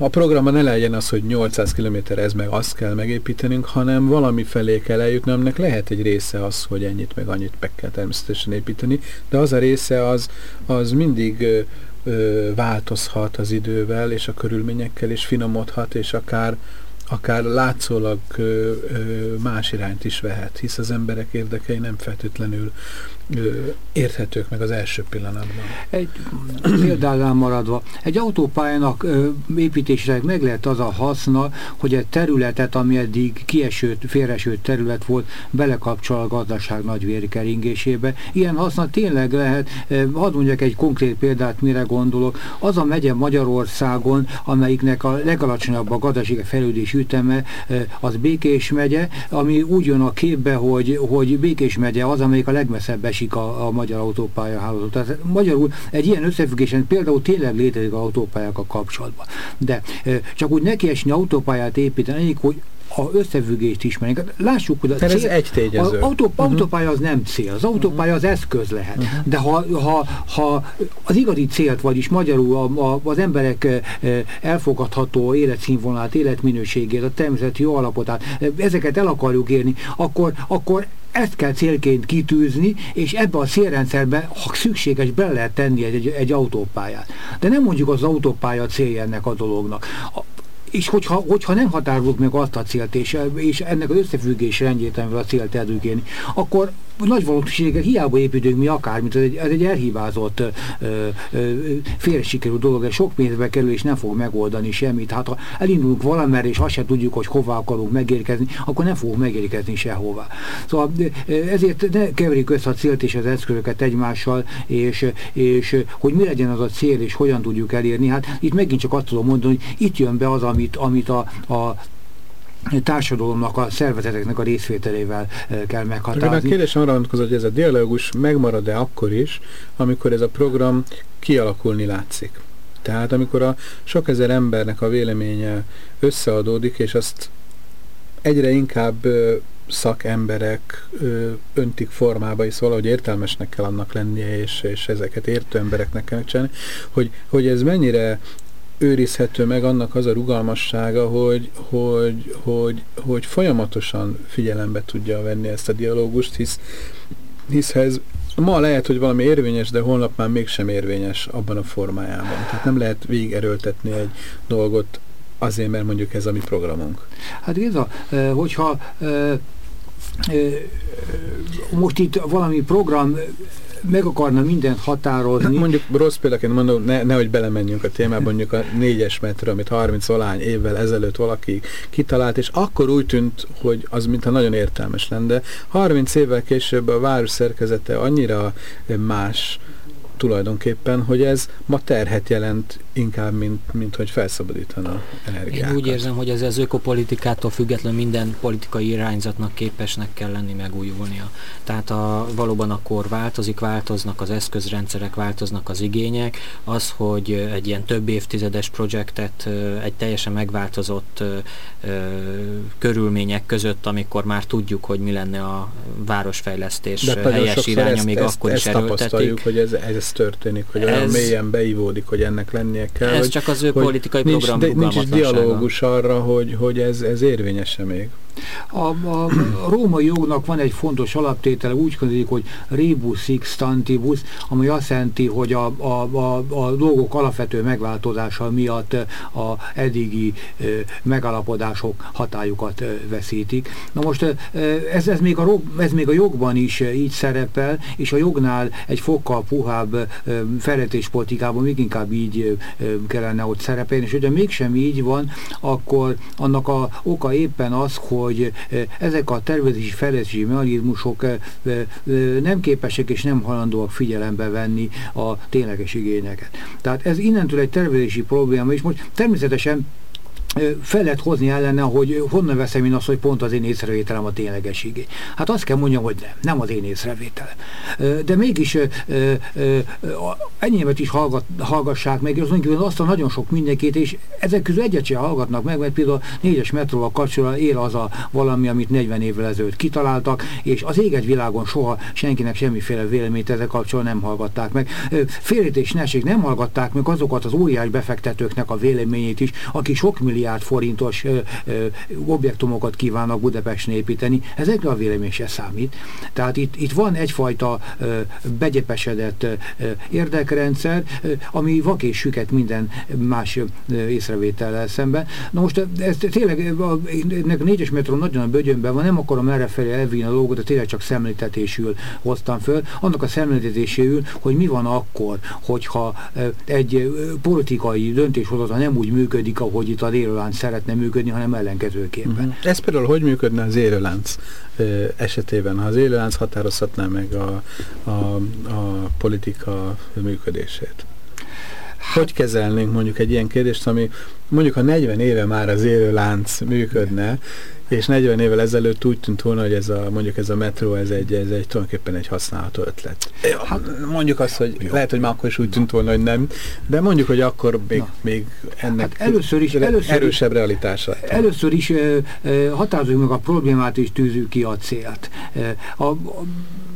a programban ne legyen az, hogy 800 km ez meg azt kell megépítenünk, hanem valami felé kell eljutni, aminek lehet egy része az, hogy ennyit meg annyit meg kell természetesen építeni, de az a része az, az mindig ö, ö, változhat az idővel és a körülményekkel, és finomodhat, és akár akár látszólag ö, ö, más irányt is vehet, hisz az emberek érdekei nem feltétlenül érthetők meg az első pillanatban. Egy példánál maradva, egy autópályának építésre meg lehet az a haszna, hogy egy területet, ami eddig kiesőt, félresőt terület volt, belekapcsol a gazdaság nagy vérkeringésébe. Ilyen haszna tényleg lehet, hadd mondjak egy konkrét példát, mire gondolok. Az a megye Magyarországon, amelyiknek a legalacsonyabb a gazdasági fejlődés üteme, az Békés megye, ami úgy jön a képbe, hogy, hogy Békés megye az, amelyik a legmesszebb esik a, a magyar autópálya hálózat. Tehát magyarul egy ilyen összefüggésen például tényleg létezik a autópályák a kapcsolatban. De csak úgy nekiesni autópályát építeni, hogy a összefüggést ismerünk. Lássuk, hogy a cél, ez egy tényező. Az autó, uh-huh. autópálya az nem cél, az autópálya az eszköz lehet. Uh-huh. De ha, ha, ha az igazi célt, vagyis magyarul a, a, az emberek elfogadható életszínvonalát, életminőségét, a természeti jó alapotát, ezeket el akarjuk érni, akkor, akkor ezt kell célként kitűzni, és ebbe a célrendszerbe, ha szükséges, be lehet tenni egy, egy, egy autópályát. De nem mondjuk az autópálya célja ennek a dolognak. A, és hogyha, hogyha nem határoljuk meg azt a célt, és, és ennek az összefüggés rendjét, amivel a célt el akkor nagy valószínűséggel hiába építünk mi akármit, ez egy, ez egy elhibázott, félre sikerült dolog, ez sok pénzbe kerül, és nem fog megoldani semmit. Hát ha elindulunk valamerre, és azt sem tudjuk, hogy hova akarunk megérkezni, akkor nem fogunk megérkezni sehová. Szóval ezért ne keverjük össze a célt és az eszközöket egymással, és, és hogy mi legyen az a cél, és hogyan tudjuk elérni. Hát itt megint csak azt tudom mondani, hogy itt jön be az, amit, amit a, a társadalomnak, a szervezeteknek a részvételével eh, kell meghatározni. A kérdésem arra vonatkozott, hogy ez a dialógus megmarad-e akkor is, amikor ez a program kialakulni látszik. Tehát amikor a sok ezer embernek a véleménye összeadódik, és azt egyre inkább szakemberek öntik formába, és valahogy értelmesnek kell annak lennie, és, és ezeket értő embereknek kell csinálni, hogy, hogy ez mennyire őrizhető meg annak az a rugalmassága, hogy, hogy, hogy, hogy folyamatosan figyelembe tudja venni ezt a dialógust, hisz, hisz ez ma lehet, hogy valami érvényes, de holnap már mégsem érvényes abban a formájában. Tehát nem lehet végig erőltetni egy dolgot azért, mert mondjuk ez a mi programunk. Hát ez a, hogyha most itt valami program meg akarna mindent határozni. Mondjuk rossz példaként mondom, ne, nehogy belemenjünk a témába, mondjuk a négyes metro, amit 30 valány évvel ezelőtt valaki kitalált, és akkor úgy tűnt, hogy az mintha nagyon értelmes lenne, 30 évvel később a város szerkezete annyira más, tulajdonképpen, hogy ez ma terhet jelent inkább, mint, mint hogy felszabadítana energiákat. Én úgy érzem, hogy ez az ökopolitikától független minden politikai irányzatnak képesnek kell lenni megújulnia. Tehát a, valóban a kor változik, változnak az eszközrendszerek, változnak az igények. Az, hogy egy ilyen több évtizedes projektet egy teljesen megváltozott körülmények között, amikor már tudjuk, hogy mi lenne a városfejlesztés De helyes iránya, még ezt, akkor ezt, is erőltetik. hogy ez ez történik, hogy ez, olyan mélyen beivódik, hogy ennek lennie kell. Ez hogy, csak az ő politikai nincs, program Nincs is dialógus arra, hogy, hogy ez, ez érvényese még. A, a római jognak van egy fontos alaptétele, úgy gondoljuk, hogy rebus stantibus, ami azt jelenti, hogy a, a, a, a dolgok alapvető megváltozása miatt a eddigi e, megalapodások hatályukat e, veszítik. Na most e, ez, ez, még a, ez még a jogban is így szerepel, és a jognál egy fokkal puhább e, fejletéspolitikában még inkább így kellene ott szerepelni, és hogyha mégsem így van, akkor annak a oka éppen az, hogy ezek a tervezési fejlesztési mechanizmusok nem képesek és nem halandóak figyelembe venni a tényleges igényeket. Tehát ez innentől egy tervezési probléma, és most természetesen fel lehet hozni ellene, hogy honnan veszem én azt, hogy pont az én észrevételem a ténylegességé. Hát azt kell mondjam, hogy nem, nem az én észrevételem. De mégis enyémet is hallgat, hallgassák meg, és az azt a nagyon sok mindenkit, és ezek közül egyet sem hallgatnak meg, mert például a négyes metróval kapcsolatban él az a valami, amit 40 évvel ezelőtt kitaláltak, és az éget világon soha senkinek semmiféle véleményt ezzel kapcsolatban nem hallgatták meg. Félítés neség nem hallgatták meg azokat az óriás befektetőknek a véleményét is, akik sok millió milliárd forintos objektumokat kívánnak Budapesten építeni, ezekre a vélemény se számít. Tehát itt, itt van egyfajta begyepesedett érdekrendszer, ami vak és süket minden más észrevétellel szemben. Na most ez tényleg ennek a négyes metró nagyon a bögyönben van, nem akarom errefelé elvinni a dolgot, de tényleg csak szemléltetésül hoztam föl. Annak a szemléltetéséül, hogy mi van akkor, hogyha egy politikai döntéshozata nem úgy működik, ahogy itt a élőlánc szeretne működni, hanem ellenkezőképpen. Uh. -huh. Ez például hogy működne az élőlánc esetében, ha az élőlánc határozhatná meg a, a, a politika működését? Hogy kezelnénk mondjuk egy ilyen kérdést, ami mondjuk ha 40 éve már az élő lánc működne, és 40 évvel ezelőtt úgy tűnt volna, hogy ez a, mondjuk ez a metró, ez egy, ez egy tulajdonképpen egy használható ötlet. Hát, mondjuk azt, hogy jó. lehet, hogy már akkor is úgy tűnt volna, hogy nem, de mondjuk, hogy akkor még, még ennek hát először is, először erősebb realitása. Először is határozzuk meg a problémát, és tűzünk ki a célt. A, a,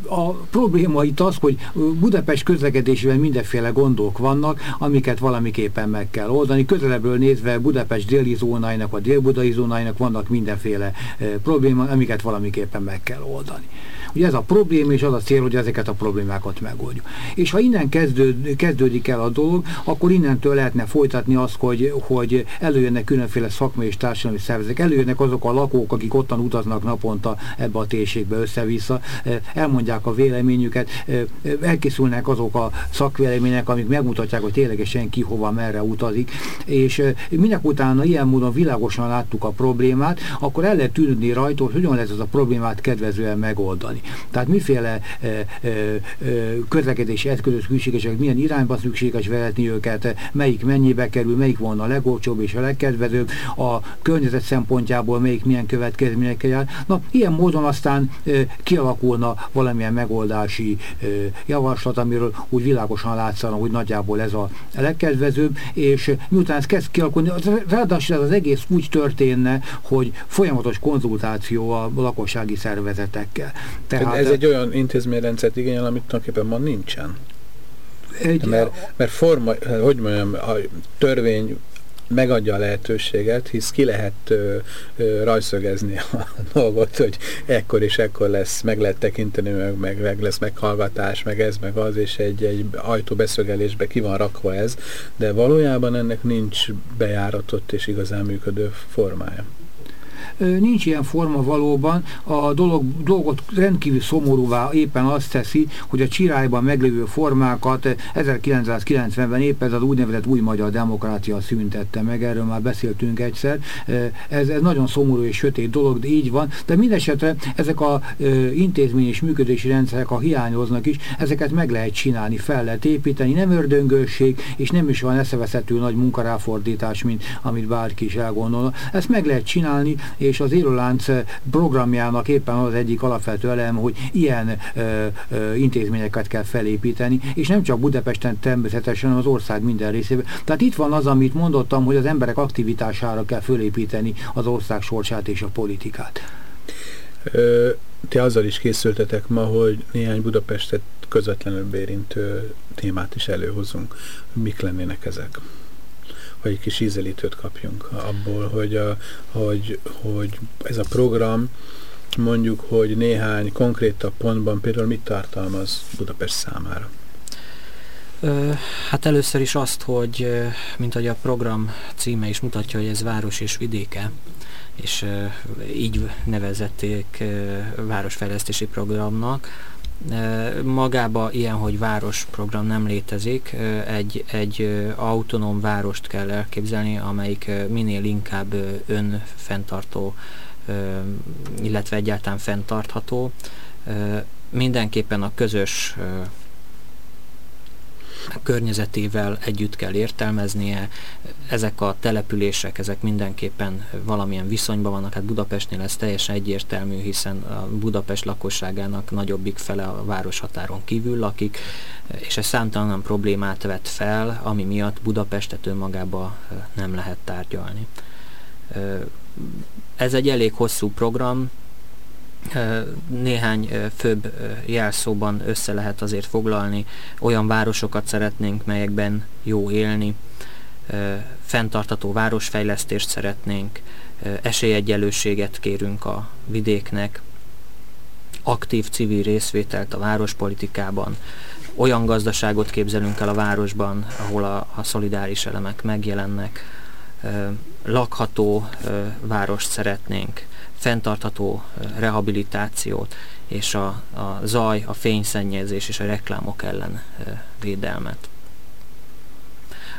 a probléma itt az, hogy Budapest közlekedésében mindenféle gondok vannak, amiket valamiképpen meg kell oldani. Közelebbről nézve Budapest déli zónáinak, vagy délbudai zónáinak vannak mindenféle e, problémák, amiket valamiképpen meg kell oldani. Ugye ez a probléma, és az a cél, hogy ezeket a problémákat megoldjuk. És ha innen kezdőd, kezdődik el a dolog, akkor innentől lehetne folytatni azt, hogy, hogy előjönnek különféle szakmai és társadalmi szervezetek, előjönnek azok a lakók, akik ottan utaznak naponta ebbe a térségbe össze-vissza, elmondják a véleményüket, elkészülnek azok a szakvélemények, amik megmutatják, hogy ténylegesen ki hova, merre utazik, és minek utána ilyen módon világosan láttuk a problémát, akkor el lehet tűnni rajta, hogy hogyan lehet ez a problémát kedvezően megoldani. Tehát miféle e, e, közlekedési eszközös szükségesek, milyen irányba szükséges vezetni őket, melyik mennyibe kerül, melyik volna a legolcsóbb és a legkedvezőbb, a környezet szempontjából melyik milyen következményekkel jár. Na, ilyen módon aztán kialakulna valamilyen megoldási e, javaslat, amiről úgy világosan látszana, hogy nagyjából ez a legkedvezőbb, és miután ez kezd kialakulni, ráadásul ez az egész úgy történne, hogy folyamatos konzultáció a lakossági szervezetekkel. Tehát, ez egy olyan intézményrendszert igényel, amit tulajdonképpen ma nincsen. Egy, mert, mert forma, hogy mondjam, a törvény megadja a lehetőséget, hisz ki lehet ö, ö, rajszögezni a dolgot, hogy ekkor és ekkor lesz, meg lehet tekinteni, meg, meg, meg lesz meghallgatás, meg ez, meg az, és egy, egy ajtóbeszögelésbe ki van rakva ez, de valójában ennek nincs bejáratott és igazán működő formája. Nincs ilyen forma valóban, a dolog, dolgot rendkívül szomorúvá éppen azt teszi, hogy a csirályban meglévő formákat 1990-ben épp ez az úgynevezett új magyar demokrácia szüntette meg, erről már beszéltünk egyszer. Ez, ez nagyon szomorú és sötét dolog, de így van, de mindesetre ezek a intézmény és működési rendszerek, ha hiányoznak is, ezeket meg lehet csinálni, fel lehet építeni, nem ördöngőség, és nem is van eszeveszető nagy munkaráfordítás, mint amit bárki is elgondolna. Ezt meg lehet csinálni, és az élőlánc programjának éppen az egyik alapvető elem, hogy ilyen ö, ö, intézményeket kell felépíteni, és nem csak Budapesten természetesen, hanem az ország minden részében. Tehát itt van az, amit mondottam, hogy az emberek aktivitására kell fölépíteni az ország sorsát és a politikát. Ö, ti azzal is készültetek ma, hogy néhány Budapestet közvetlenül érintő témát is előhozunk. Mik lennének ezek? Hogy egy kis ízelítőt kapjunk abból, hogy, a, hogy, hogy ez a program mondjuk, hogy néhány konkrétabb pontban például mit tartalmaz Budapest számára? Hát először is azt, hogy mint ahogy a program címe is mutatja, hogy ez város és vidéke, és így nevezették városfejlesztési programnak, Magába ilyen, hogy városprogram nem létezik, egy, egy autonóm várost kell elképzelni, amelyik minél inkább önfenntartó, illetve egyáltalán fenntartható. Mindenképpen a közös környezetével együtt kell értelmeznie. Ezek a települések, ezek mindenképpen valamilyen viszonyban vannak. Hát Budapestnél ez teljesen egyértelmű, hiszen a Budapest lakosságának nagyobbik fele a városhatáron kívül lakik, és ez számtalan problémát vet fel, ami miatt Budapestet önmagába nem lehet tárgyalni. Ez egy elég hosszú program, néhány főbb jelszóban össze lehet azért foglalni. Olyan városokat szeretnénk, melyekben jó élni, fenntartató városfejlesztést szeretnénk, esélyegyelőséget kérünk a vidéknek, aktív civil részvételt a várospolitikában, olyan gazdaságot képzelünk el a városban, ahol a, a szolidáris elemek megjelennek, lakható várost szeretnénk, fenntartható rehabilitációt, és a, a zaj, a fényszennyezés és a reklámok ellen védelmet.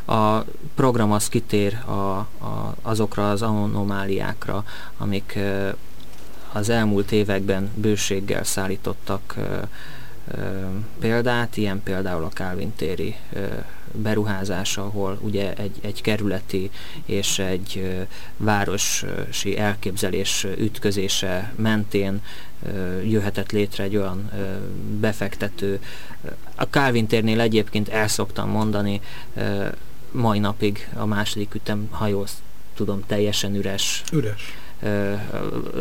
A program az kitér a, a, azokra az anomáliákra, amik az elmúlt években bőséggel szállítottak példát, ilyen például a Calvin téri beruházás, ahol ugye egy, egy kerületi és egy városi elképzelés ütközése mentén jöhetett létre egy olyan befektető. A Calvin térnél egyébként el szoktam mondani, mai napig a második ütem, ha jól tudom, teljesen üres. Üres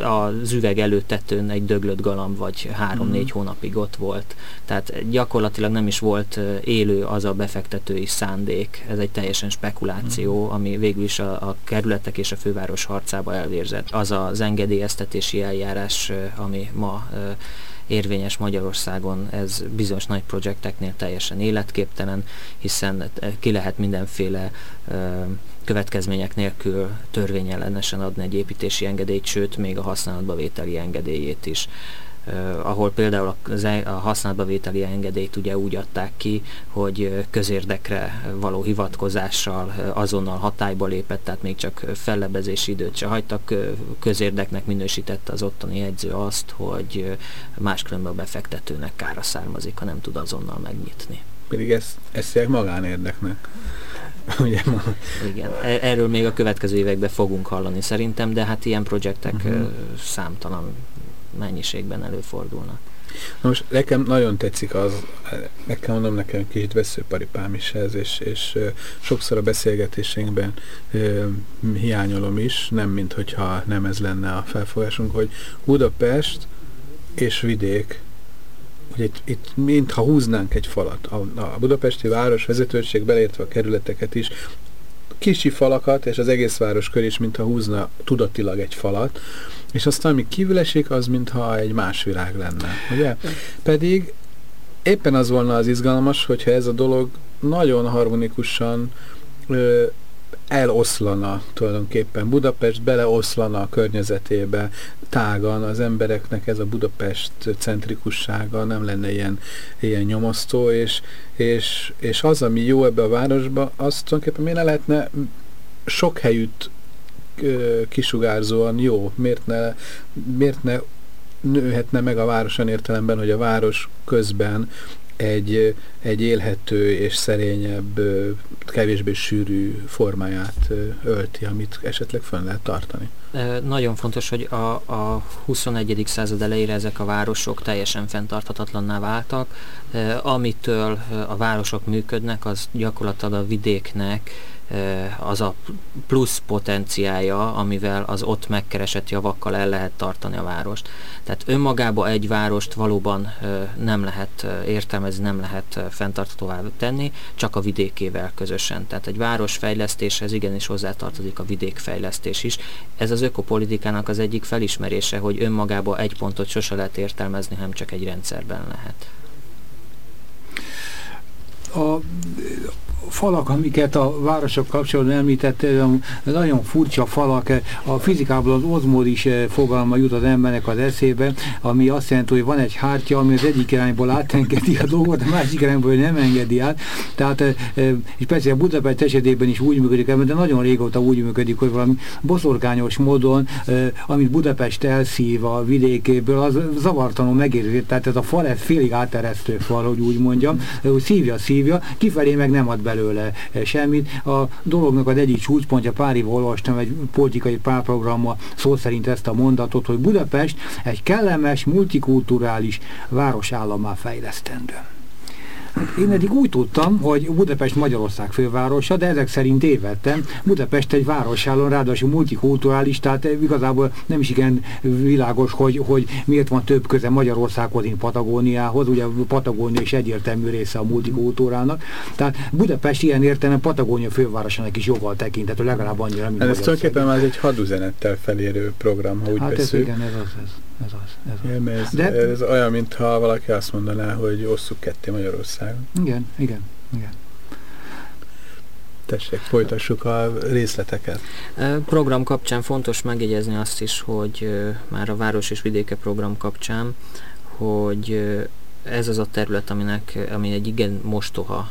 az üveg előtetőn egy döglött galamb vagy három-négy mm. hónapig ott volt. Tehát gyakorlatilag nem is volt élő az a befektetői szándék. Ez egy teljesen spekuláció, mm. ami végül is a, a kerületek és a főváros harcába elvérzett. Az az engedélyeztetési eljárás, ami ma érvényes Magyarországon, ez bizonyos nagy projekteknél teljesen életképtelen, hiszen ki lehet mindenféle következmények nélkül törvényellenesen adni egy építési engedélyt, sőt még a használatba vételi engedélyét is. Uh, ahol például a, e, a használatba vételi engedélyt ugye úgy adták ki, hogy közérdekre való hivatkozással azonnal hatályba lépett, tehát még csak fellebezési időt se hagytak. Közérdeknek minősítette az ottani jegyző azt, hogy máskülönben a befektetőnek kára származik, ha nem tud azonnal megnyitni. Pedig ezt, ezt magánérdeknek. Ugye ma. Igen, e- erről még a következő években fogunk hallani szerintem, de hát ilyen projektek uh-huh. számtalan mennyiségben előfordulnak. Na most nekem nagyon tetszik az, kell mondom nekem kicsit veszőparipám is ez, és, és sokszor a beszélgetésünkben hiányolom is, nem mint hogyha nem ez lenne a felfogásunk, hogy Budapest és vidék hogy itt, itt mintha húznánk egy falat. A, a budapesti város vezetőség beleértve a kerületeket is, kisi falakat, és az egész város kör is, mintha húzna tudatilag egy falat, és aztán, ami kívül esik, az mintha egy más világ lenne, ugye? Pedig éppen az volna az izgalmas, hogyha ez a dolog nagyon harmonikusan ö, eloszlana tulajdonképpen. Budapest beleoszlana a környezetébe tágan, az embereknek ez a Budapest centrikussága nem lenne ilyen, ilyen nyomasztó, és, és, és az, ami jó ebbe a városba, azt tulajdonképpen miért ne lehetne sok helyütt kisugárzóan jó? Miért ne, miért ne nőhetne meg a városon értelemben, hogy a város közben egy, egy élhető és szerényebb, kevésbé sűrű formáját ölti, amit esetleg fönn lehet tartani. Nagyon fontos, hogy a, a 21. század elejére ezek a városok teljesen fenntarthatatlanná váltak. Amitől a városok működnek, az gyakorlatilag a vidéknek az a plusz potenciája, amivel az ott megkeresett javakkal el lehet tartani a várost. Tehát önmagába egy várost valóban nem lehet értelmezni, nem lehet fenntartatóvá tenni, csak a vidékével közösen. Tehát egy városfejlesztéshez igenis hozzátartozik a vidékfejlesztés is. Ez az ökopolitikának az egyik felismerése, hogy önmagába egy pontot sose lehet értelmezni, hanem csak egy rendszerben lehet. A, falak, amiket a városok kapcsolatban említett, nagyon furcsa falak, a fizikából az ozmódis eh, fogalma jut az embernek az eszébe, ami azt jelenti, hogy van egy hártya, ami az egyik irányból átengedi a dolgot, a másik irányból nem engedi át. Tehát, eh, eh, és persze a Budapest esetében is úgy működik, de nagyon régóta úgy működik, hogy valami boszorkányos módon, amit Budapest elszív a vidékéből, az zavartanul megérzi. Tehát ez a fal, ez félig áteresztő fal, hogy úgy mondjam, szívja, szívja, kifelé meg nem ad belőle belőle semmit. A dolognak az egyik csúcspontja, pár év olvastam egy politikai párprogramma szó szerint ezt a mondatot, hogy Budapest egy kellemes, multikulturális városállammá fejlesztendő. Én eddig úgy tudtam, hogy Budapest Magyarország fővárosa, de ezek szerint évettem. Budapest egy városállon, ráadásul multikulturális, tehát igazából nem is igen világos, hogy, hogy miért van több köze Magyarországhoz, mint Patagóniához. Ugye Patagónia is egyértelmű része a multikultúrának. Tehát Budapest ilyen értelem Patagónia fővárosának is joggal tekintető, legalább annyira, mint Ez tulajdonképpen már egy hadüzenettel felérő program, ha úgy hát ez igen, ez az, ez, ez az. Ez, az. Igen, ez, De, ez olyan, mintha valaki azt mondaná, hogy osszuk ketté Magyarországon. Igen, igen, igen. Tessék, folytassuk a részleteket. Program kapcsán fontos megjegyezni azt is, hogy már a Város és Vidéke program kapcsán, hogy ez az a terület, aminek, ami egy igen mostoha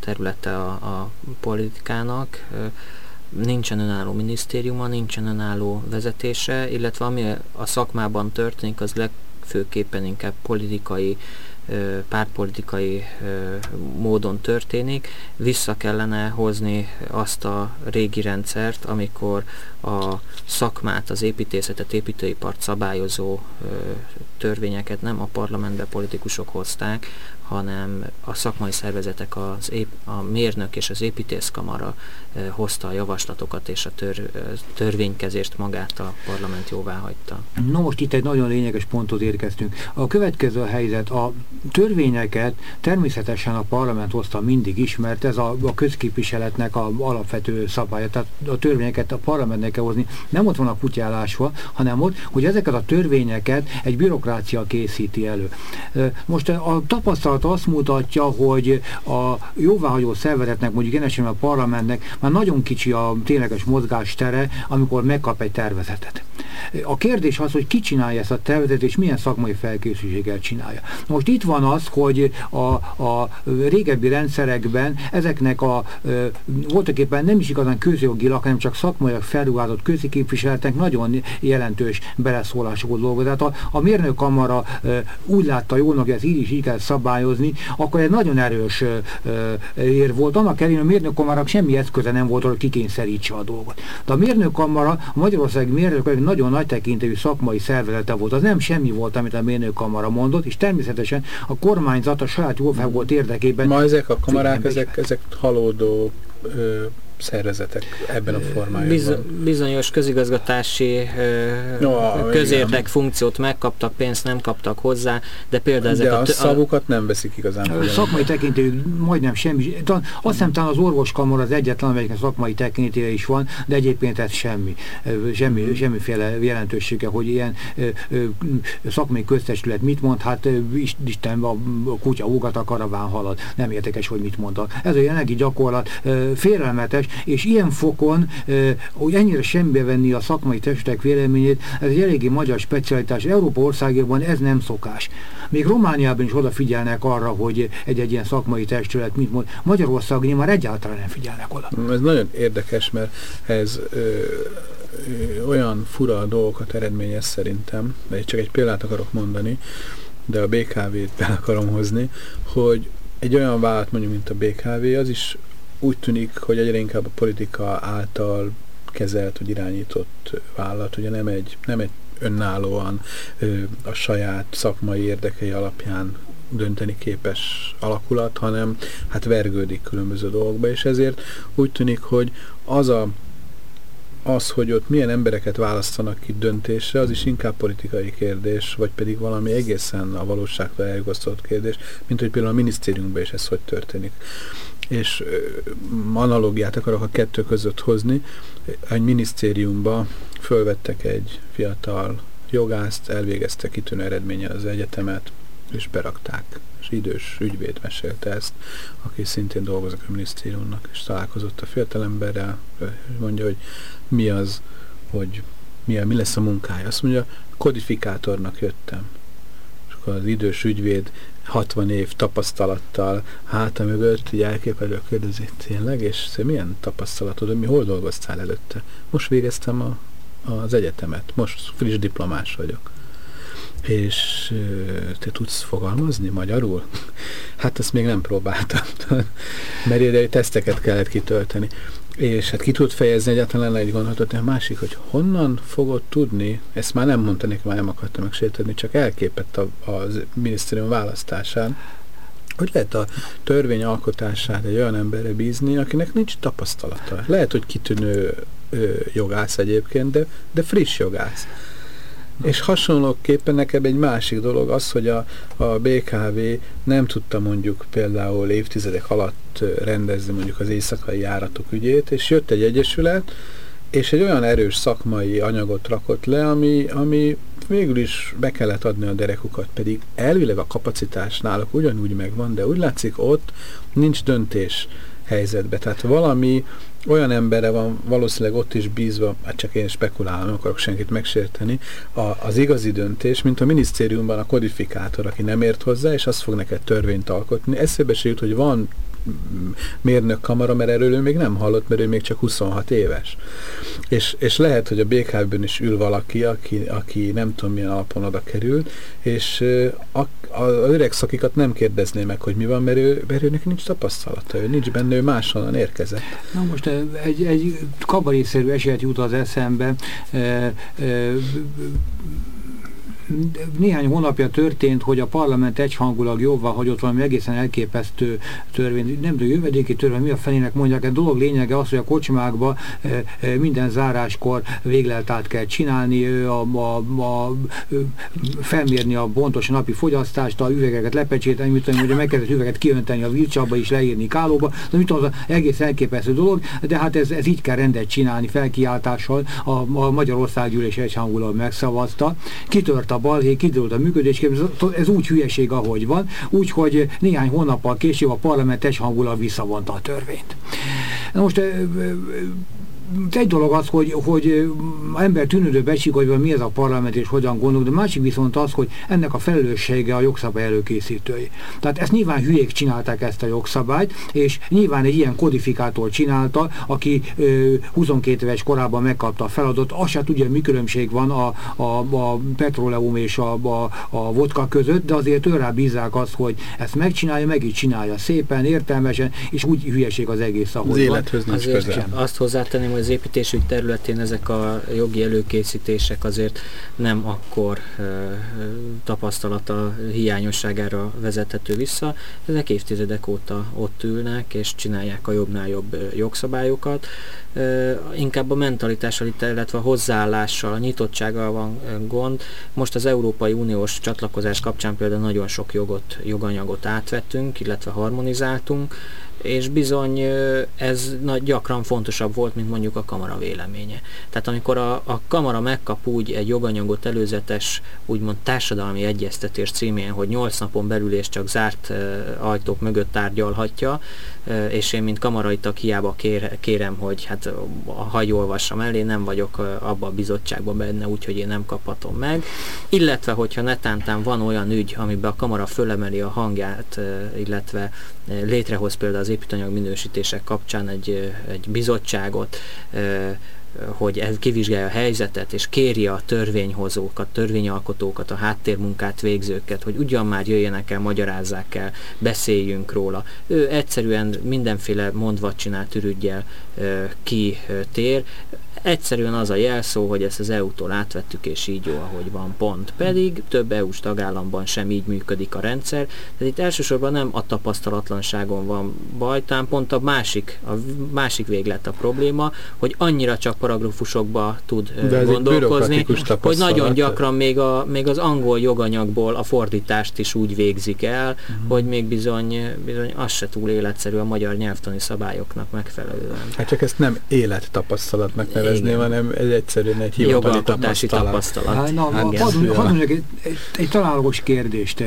területe a, a politikának, nincsen önálló minisztériuma, nincsen önálló vezetése, illetve ami a szakmában történik, az legfőképpen inkább politikai pártpolitikai módon történik, vissza kellene hozni azt a régi rendszert, amikor a szakmát, az építészetet, építőipart szabályozó törvényeket nem a parlamentbe politikusok hozták, hanem a szakmai szervezetek, az ép, a mérnök és az építészkamara e, hozta a javaslatokat, és a tör, törvénykezést magát a parlament jóvá hagyta. No most itt egy nagyon lényeges pontot érkeztünk. A következő helyzet, a törvényeket természetesen a parlament hozta mindig is, mert ez a, a közképviseletnek a alapvető szabálya, tehát a törvényeket a parlamentnek kell hozni. Nem ott van a kutyálásva, hanem ott, hogy ezeket a törvényeket egy bürokrácia készíti elő. Most a tapasztalat azt mutatja, hogy a jóváhagyó szervezetnek, mondjuk én a parlamentnek már nagyon kicsi a tényleges mozgástere, amikor megkap egy tervezetet. A kérdés az, hogy ki csinálja ezt a tervezetet, és milyen szakmai felkészültséggel csinálja. Most itt van az, hogy a, a régebbi rendszerekben ezeknek a voltak éppen nem is igazán közjogilag, hanem csak szakmai felruházott köziképviseletek nagyon jelentős beleszólásokból dolgozott. Tehát a, a mérnökkamara úgy látta jónak, hogy ez így is így kell szabályozni, akkor egy nagyon erős ér volt. Annak ellenére a mérnökkamarának semmi eszköze nem volt, hogy kikényszerítse a dolgot. De a mérnökkamara, a Magyarországi mérnök nagyon nagy tekintetű szakmai szervezete volt. Az nem semmi volt, amit a mérnökkamara mondott, és természetesen a kormányzat a saját volt érdekében. Ma ezek a kamarák, ezek, ezek halódó ö, szervezetek ebben a formájában. Biz, bizonyos közigazgatási no, közérdek igen. funkciót megkaptak, pénzt nem kaptak hozzá, de például ezek de a... a szavukat nem veszik igazán. A szakmai tekintélyű majdnem semmi. Azt hiszem talán az orvoskamar az egyetlen, amelyik a szakmai tekintélye is van, de egyébként ez semmi. semmi semmiféle jelentősége, hogy ilyen szakmai köztestület mit mond, hát Isten a kutya ugat a karaván halad. Nem érdekes, hogy mit mondak. Ez a jelenlegi gyakorlat félelmetes, és ilyen fokon, hogy ennyire semmibe venni a szakmai testek véleményét, ez egy eléggé magyar specialitás. Európa országában ez nem szokás. Még Romániában is odafigyelnek arra, hogy egy-egy ilyen szakmai testület mit mond. Magyarországon már egyáltalán nem figyelnek oda. Ez nagyon érdekes, mert ez ö, ö, olyan fura dolgokat eredményez szerintem, de csak egy példát akarok mondani, de a BKV-t be akarom hozni, hogy egy olyan vállalat mondjuk, mint a BKV, az is úgy tűnik, hogy egyre inkább a politika által kezelt vagy irányított vállalat, ugye nem egy, nem egy önállóan ö, a saját szakmai érdekei alapján dönteni képes alakulat, hanem hát vergődik különböző dolgokba, és ezért úgy tűnik, hogy az a az, hogy ott milyen embereket választanak ki döntésre, az is inkább politikai kérdés, vagy pedig valami egészen a valóságtól elgasztott kérdés, mint hogy például a minisztériumban is ez hogy történik és analógiát akarok a kettő között hozni. Egy minisztériumba fölvettek egy fiatal jogászt, elvégezte kitűnő eredménye az egyetemet, és berakták. És idős ügyvéd mesélte ezt, aki szintén dolgozik a minisztériumnak, és találkozott a fiatalemberrel, mondja, hogy mi az, hogy mi, a, mi lesz a munkája. Azt mondja, kodifikátornak jöttem. Akkor az idős ügyvéd 60 év tapasztalattal háta mögött, így elképelő kérdezi, tényleg, és milyen tapasztalatod, mi hol dolgoztál előtte? Most végeztem a, az egyetemet, most friss diplomás vagyok. És te tudsz fogalmazni magyarul? Hát ezt még nem próbáltam, mert ide teszteket kellett kitölteni. És hát ki tud fejezni egyáltalán egy gondolatot, a másik, hogy honnan fogod tudni, ezt már nem mondta nekem, már nem akartam megsérteni, csak elképett a, a minisztérium választásán, hogy lehet a törvény alkotását egy olyan emberre bízni, akinek nincs tapasztalata. Lehet, hogy kitűnő ö, jogász egyébként, de, de friss jogász. És hasonlóképpen nekem egy másik dolog az, hogy a, a BKV nem tudta mondjuk például évtizedek alatt rendezni mondjuk az éjszakai járatok ügyét, és jött egy egyesület, és egy olyan erős szakmai anyagot rakott le, ami, ami végül is be kellett adni a derekukat, pedig elvileg a kapacitás náluk ugyanúgy megvan, de úgy látszik ott nincs döntés helyzetbe. Tehát valami olyan emberre van valószínűleg ott is bízva, hát csak én spekulálom, nem akarok senkit megsérteni, a, az igazi döntés, mint a minisztériumban a kodifikátor, aki nem ért hozzá, és azt fog neked törvényt alkotni. Eszébe se jut, hogy van mérnök kamara, mert erről ő még nem hallott, mert ő még csak 26 éves. És, és lehet, hogy a BKV-ben is ül valaki, aki, aki nem tudom milyen alapon oda került, és a, a, a öreg szakikat nem kérdezné meg, hogy mi van, mert ő, mert ő neki nincs tapasztalata, ő nincs benne, ő máshonnan érkezett. Na most egy, egy kabarészerű eset jut az eszembe, e, e, néhány hónapja történt, hogy a parlament egyhangulag jóvá hagyott valami egészen elképesztő törvény, nem tudom, jövedéki törvény, mi a fenének mondják, egy dolog lényege az, hogy a kocsmákba e, e, minden záráskor végleltát kell csinálni, a, a, a, felmérni a pontos napi fogyasztást, a üvegeket lepecsételni, mit tudom, hogy a megkezdett üveget kiönteni a vircsaba és leírni kálóba, de mit tudom, az egész elképesztő dolog, de hát ez, ez így kell rendet csinálni felkiáltással, a, a Magyarország gyűlés egyhangulag megszavazta. Kitört a balhé, kiderült a működés, ez úgy hülyeség, ahogy van, úgyhogy néhány hónappal később a parlament egyhangulag visszavonta a törvényt. Na most egy dolog az, hogy, hogy ember tűnődő becsik, hogy mi ez a parlament és hogyan gondol, de másik viszont az, hogy ennek a felelőssége a jogszabály előkészítői. Tehát ezt nyilván hülyék csinálták ezt a jogszabályt, és nyilván egy ilyen kodifikátor csinálta, aki ö, 22 éves korában megkapta a feladatot, azt se tudja, mi különbség van a, a, a petróleum és a, a, a vodka között, de azért őrá bízák azt, hogy ezt megcsinálja, meg így csinálja szépen, értelmesen, és úgy hülyeség az egész, ahogy az élethöz nincs közel. Azt hozzátenném, hogy az építésügy területén ezek a jogi előkészítések azért nem akkor e, tapasztalata hiányosságára vezethető vissza. Ezek évtizedek óta ott ülnek és csinálják a jobbnál jobb jogszabályokat. E, inkább a mentalitással, illetve a hozzáállással, a nyitottsággal van gond. Most az Európai Uniós csatlakozás kapcsán például nagyon sok jogot, joganyagot átvettünk, illetve harmonizáltunk, és bizony ez nagy, gyakran fontosabb volt, mint mondjuk a kamara véleménye. Tehát amikor a, a kamara megkap úgy egy joganyagot előzetes, úgymond társadalmi egyeztetés címén, hogy 8 napon belül és csak zárt ajtók mögött tárgyalhatja, és én, mint kamaraitak hiába kér, kérem, hogy hát hagyj olvassam el, én nem vagyok abba a bizottságban benne, úgyhogy én nem kaphatom meg. Illetve, hogyha netántán van olyan ügy, amiben a kamara fölemeli a hangját, illetve létrehoz például az építanyag minősítések kapcsán egy, egy bizottságot, hogy ez kivizsgálja a helyzetet, és kéri a törvényhozókat, törvényalkotókat, a háttérmunkát végzőket, hogy ugyan már jöjjenek el, magyarázzák el, beszéljünk róla. Ő egyszerűen mindenféle mondvat csinált ürügyjel kitér, Egyszerűen az a jelszó, hogy ezt az EU-tól átvettük, és így jó, ahogy van, pont. Pedig több EU-s tagállamban sem így működik a rendszer. Tehát itt elsősorban nem a tapasztalatlanságon van baj, talán pont a másik, a másik véglet a probléma, hogy annyira csak paragrafusokba tud De gondolkozni, hogy nagyon gyakran még, a, még az angol joganyagból a fordítást is úgy végzik el, uh-huh. hogy még bizony, bizony az se túl életszerű a magyar nyelvtani szabályoknak megfelelően. Hát csak ezt nem élettapasztalatnak nevezni nevezném, Igen. hanem ez egyszerűen egy hivatali tapasztalat. tapasztalat. Hát, na, hadd mondjak egy, egy, egy találagos kérdést.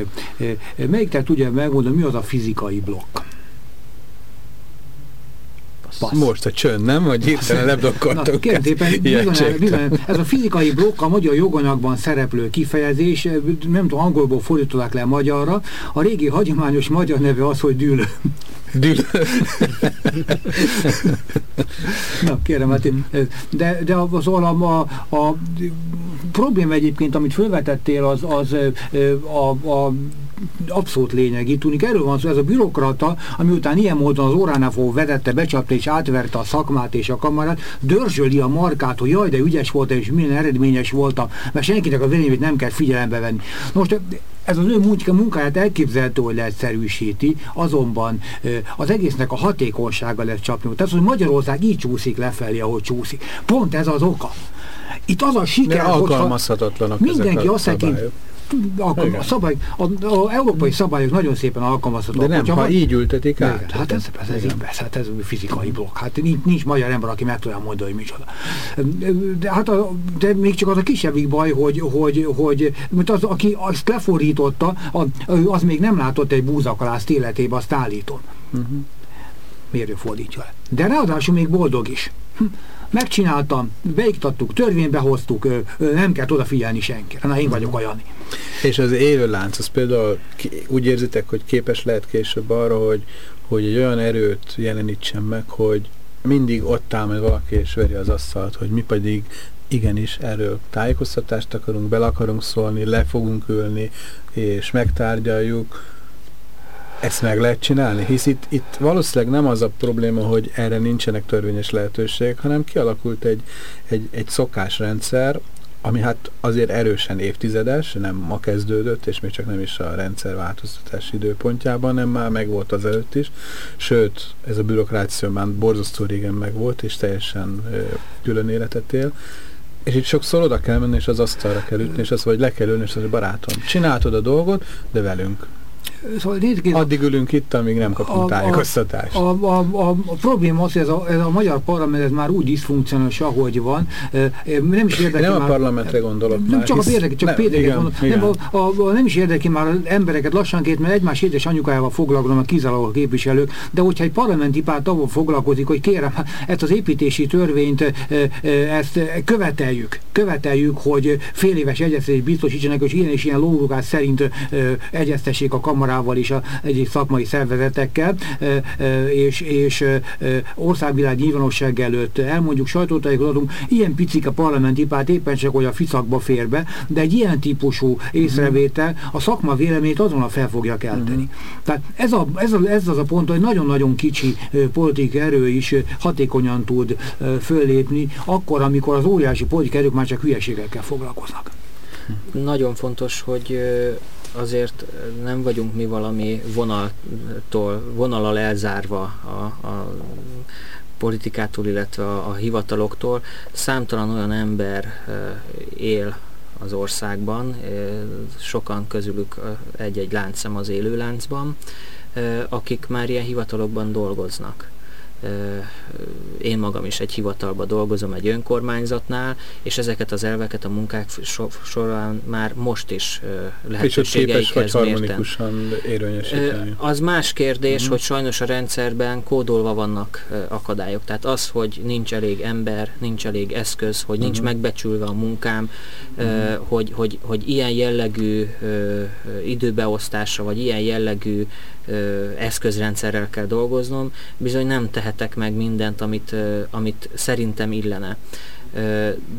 Melyik te tudja megmondani, mi az a fizikai blokk? Passz. Most a csönd, nem? Hogy hirtelen lebdokkoltok. ez a fizikai blokk a magyar joganyagban szereplő kifejezés, nem tudom, angolból fordították le magyarra. A régi hagyományos magyar neve az, hogy dűlő. Dűlő. Na, kérem, hát de, de az a, a, a probléma egyébként, amit felvetettél, az, az a, a abszolút lényegi. Tudni, erről van szó, ez a bürokrata, ami után ilyen módon az óránál fogó vedette, becsapta és átverte a szakmát és a kamarát, dörzsöli a markát, hogy jaj, de ügyes volt és milyen eredményes voltam, mert senkinek a véleményét nem kell figyelembe venni. Most ez az ő munkáját elképzelhető, hogy leegyszerűsíti, azonban az egésznek a hatékonysága lesz csapni. Tehát, hogy Magyarország így csúszik lefelé, ahogy csúszik. Pont ez az oka. Itt az a siker, hogy alkalmazhatatlanok mindenki azt mondja, alkalma, a, szabály, a, a, európai szabályok nagyon szépen alkalmazhatóak. De nem, ha van, így ültetik át. Igen, hát ez, ez, ez, ez, hát ez fizikai blokk. Hát nincs, nincs magyar ember, aki meg tudja mondani, hogy micsoda. De, hát a, de még csak az a kisebbik baj, hogy, hogy, hogy mint az, aki azt lefordította, az még nem látott egy búzakalászt életében, azt állítom. Uh-huh. Miért ő fordítja le? De ráadásul még boldog is. Hm megcsináltam, beiktattuk, törvénybe hoztuk, nem kell odafigyelni senkire. Na, én vagyok a Jani. És az élőlánc, az például úgy érzitek, hogy képes lehet később arra, hogy, hogy egy olyan erőt jelenítsen meg, hogy mindig ott áll majd valaki és veri az asztalt, hogy mi pedig igenis erről tájékoztatást akarunk, bele akarunk szólni, le fogunk ülni, és megtárgyaljuk, ezt meg lehet csinálni? Hisz itt, itt valószínűleg nem az a probléma, hogy erre nincsenek törvényes lehetőségek, hanem kialakult egy, egy, egy szokásrendszer, ami hát azért erősen évtizedes, nem ma kezdődött, és még csak nem is a rendszer időpontjában, nem már megvolt az előtt is. Sőt, ez a bürokrácia már borzasztó régen megvolt, és teljesen ö, külön életet él. És itt sokszor oda kell menni, és az asztalra kell ütni, és azt vagy le kell ülni, és az, hogy barátom, csináltad a dolgot, de velünk. Szóval nézzük, Addig ülünk itt, amíg nem kapunk a, tájékoztatást. A, a, a, a probléma az, hogy ez a, ez a magyar parlament ez már úgy diszfunkcionális, ahogy van. Nem is érdekli Nem már, a parlamentre gondolok Nem már, csak hisz, a érdekli, csak ne, igen, gondolok. Igen. Nem, a, a, a, nem is érdekli már az embereket lassanként, mert egymás édes anyukájával foglalkoznak kizárólag a képviselők, de hogyha egy parlamenti párt avval foglalkozik, hogy kérem, ezt az építési törvényt ezt követeljük, követeljük, hogy fél éves egyeztetés biztosítsanak, hogy ilyen és ilyen logikás szerint egyeztessék a kamarát kamarával is, a egyik szakmai szervezetekkel, és, és országvilág nyilvánosság előtt elmondjuk, sajtótájékoztatunk, ilyen picik a parlamenti párt éppen csak, hogy a ficakba fér be, de egy ilyen típusú észrevétel a szakma véleményét azonnal fel fogja kelteni. Uh-huh. Tehát ez, a, ez, a, ez az a pont, hogy nagyon-nagyon kicsi politikai erő is hatékonyan tud föllépni, akkor, amikor az óriási politikai erők már csak hülyeségekkel foglalkoznak. Nagyon fontos, hogy azért nem vagyunk mi valami vonaltól, vonalal elzárva a, a politikától, illetve a, a hivataloktól. Számtalan olyan ember él az országban, sokan közülük egy-egy láncszem az élő láncban, akik már ilyen hivatalokban dolgoznak én magam is egy hivatalba dolgozom egy önkormányzatnál, és ezeket az elveket a munkák során már most is lehetőségeikhez mérten. érvényesíteni? Az más kérdés, uh-huh. hogy sajnos a rendszerben kódolva vannak akadályok. Tehát az, hogy nincs elég ember, nincs elég eszköz, hogy nincs uh-huh. megbecsülve a munkám, uh-huh. hogy, hogy, hogy ilyen jellegű időbeosztásra, vagy ilyen jellegű eszközrendszerrel kell dolgoznom, bizony nem tehetek meg mindent, amit, amit szerintem illene.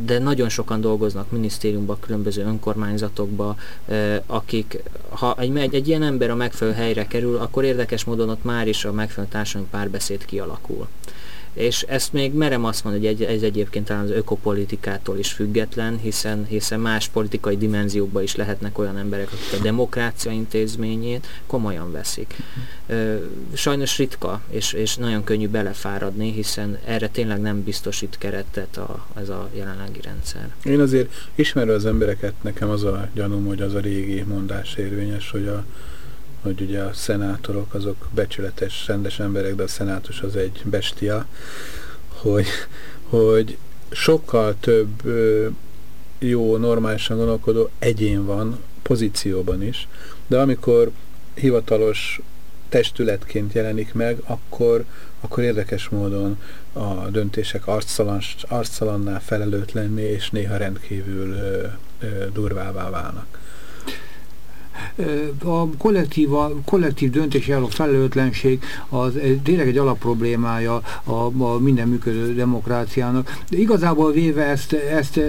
De nagyon sokan dolgoznak minisztériumban, különböző önkormányzatokba, akik, ha egy, egy, egy ilyen ember a megfelelő helyre kerül, akkor érdekes módon ott már is a megfelelő társadalmi párbeszéd kialakul és ezt még merem azt mondani, hogy ez egyébként talán az ökopolitikától is független, hiszen, hiszen más politikai dimenziókban is lehetnek olyan emberek, akik a demokrácia intézményét komolyan veszik. Sajnos ritka, és, és nagyon könnyű belefáradni, hiszen erre tényleg nem biztosít keretet a, ez a jelenlegi rendszer. Én azért ismerve az embereket, nekem az a gyanúm, hogy az a régi mondás érvényes, hogy a hogy ugye a szenátorok azok becsületes, rendes emberek, de a szenátus az egy bestia, hogy, hogy sokkal több jó, normálisan gondolkodó egyén van, pozícióban is, de amikor hivatalos testületként jelenik meg, akkor, akkor érdekes módon a döntések arctalan, arctalanná felelőtlenné és néha rendkívül ö, ö, durvává válnak a kollektív, a kollektív döntés a felelőtlenség az tényleg egy alapproblémája a, a minden működő demokráciának. De igazából véve ezt, ezt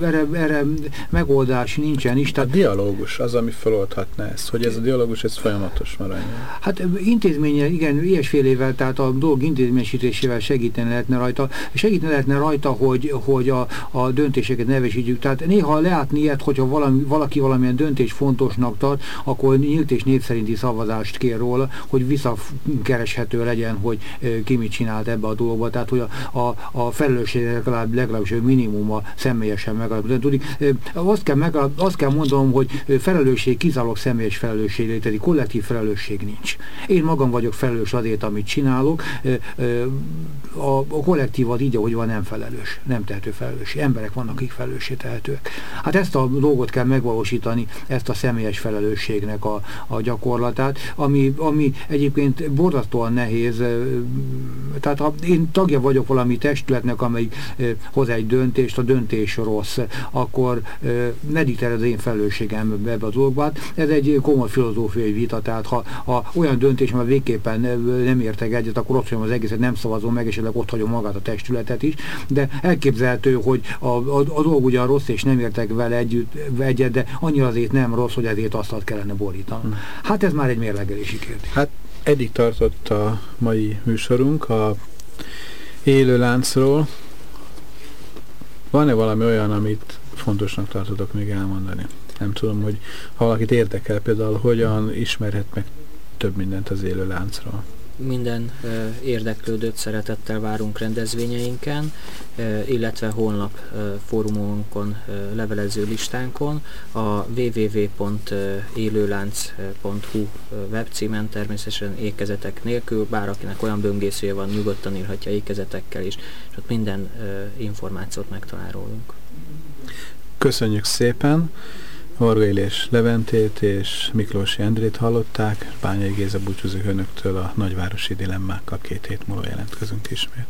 erre, erre megoldás nincsen is. Tehát, a dialógus az, ami feloldhatná ezt, hogy ez a dialógus ez folyamatos maradjon. Hát intézménye, igen, ilyesfélével, tehát a dolg intézményesítésével segíteni lehetne rajta, segíteni lehetne rajta, hogy, hogy a, a döntéseket nevesítjük. Tehát néha leátni ilyet, hogyha valami, valaki valamilyen döntés fontosnak tart, dolgokat, akkor nyílt és név szavazást kér róla, hogy visszakereshető legyen, hogy ki mit csinált ebbe a dologba, tehát hogy a, a, a felelősség legalább, legalábbis minimum a személyesen megalapítani. Azt kell, meg, azt kell mondanom, hogy felelősség kizárólag személyes felelősség létezik, kollektív felelősség nincs. Én magam vagyok felelős azért, amit csinálok, a, a kollektív az így, ahogy van, nem felelős, nem tehető felelős. Emberek vannak, akik felelőssé tehetők. Hát ezt a dolgot kell megvalósítani, ezt a személyes felelősségnek a, a gyakorlatát, ami, ami egyébként borzasztóan nehéz. Tehát ha én tagja vagyok valami testületnek, amely hoz egy döntést, a döntés rossz, akkor ne dikter az én felelősségem ebbe a dologba. Ez egy komoly filozófiai vita, tehát ha, ha olyan döntés, mert végképpen nem értek egyet, akkor ott az egészet, nem szavazom meg, és esetleg ott hagyom magát a testületet is, de elképzelhető, hogy a, a, a dolog ugyan rossz, és nem értek vele együtt, egyet, de annyira azért nem rossz, hogy ezért azt kellene borítani. Hmm. Hát ez már egy mérlegelési kérdés. Hát eddig tartott a mai műsorunk a élő láncról. Van-e valami olyan, amit fontosnak tartotok még elmondani? Nem tudom, hogy ha valakit érdekel például, hogyan ismerhet meg több mindent az élő láncról minden érdeklődőt szeretettel várunk rendezvényeinken, illetve honlap fórumunkon, levelező listánkon, a www.élőlánc.hu webcímen természetesen ékezetek nélkül, bár akinek olyan böngészője van, nyugodtan írhatja ékezetekkel is, és ott minden információt megtalál. Köszönjük szépen! Varga Élés Leventét és Miklós Endrét hallották, Bányai Géza búcsúzik önöktől a nagyvárosi dilemmákkal két hét múlva jelentkezünk ismét.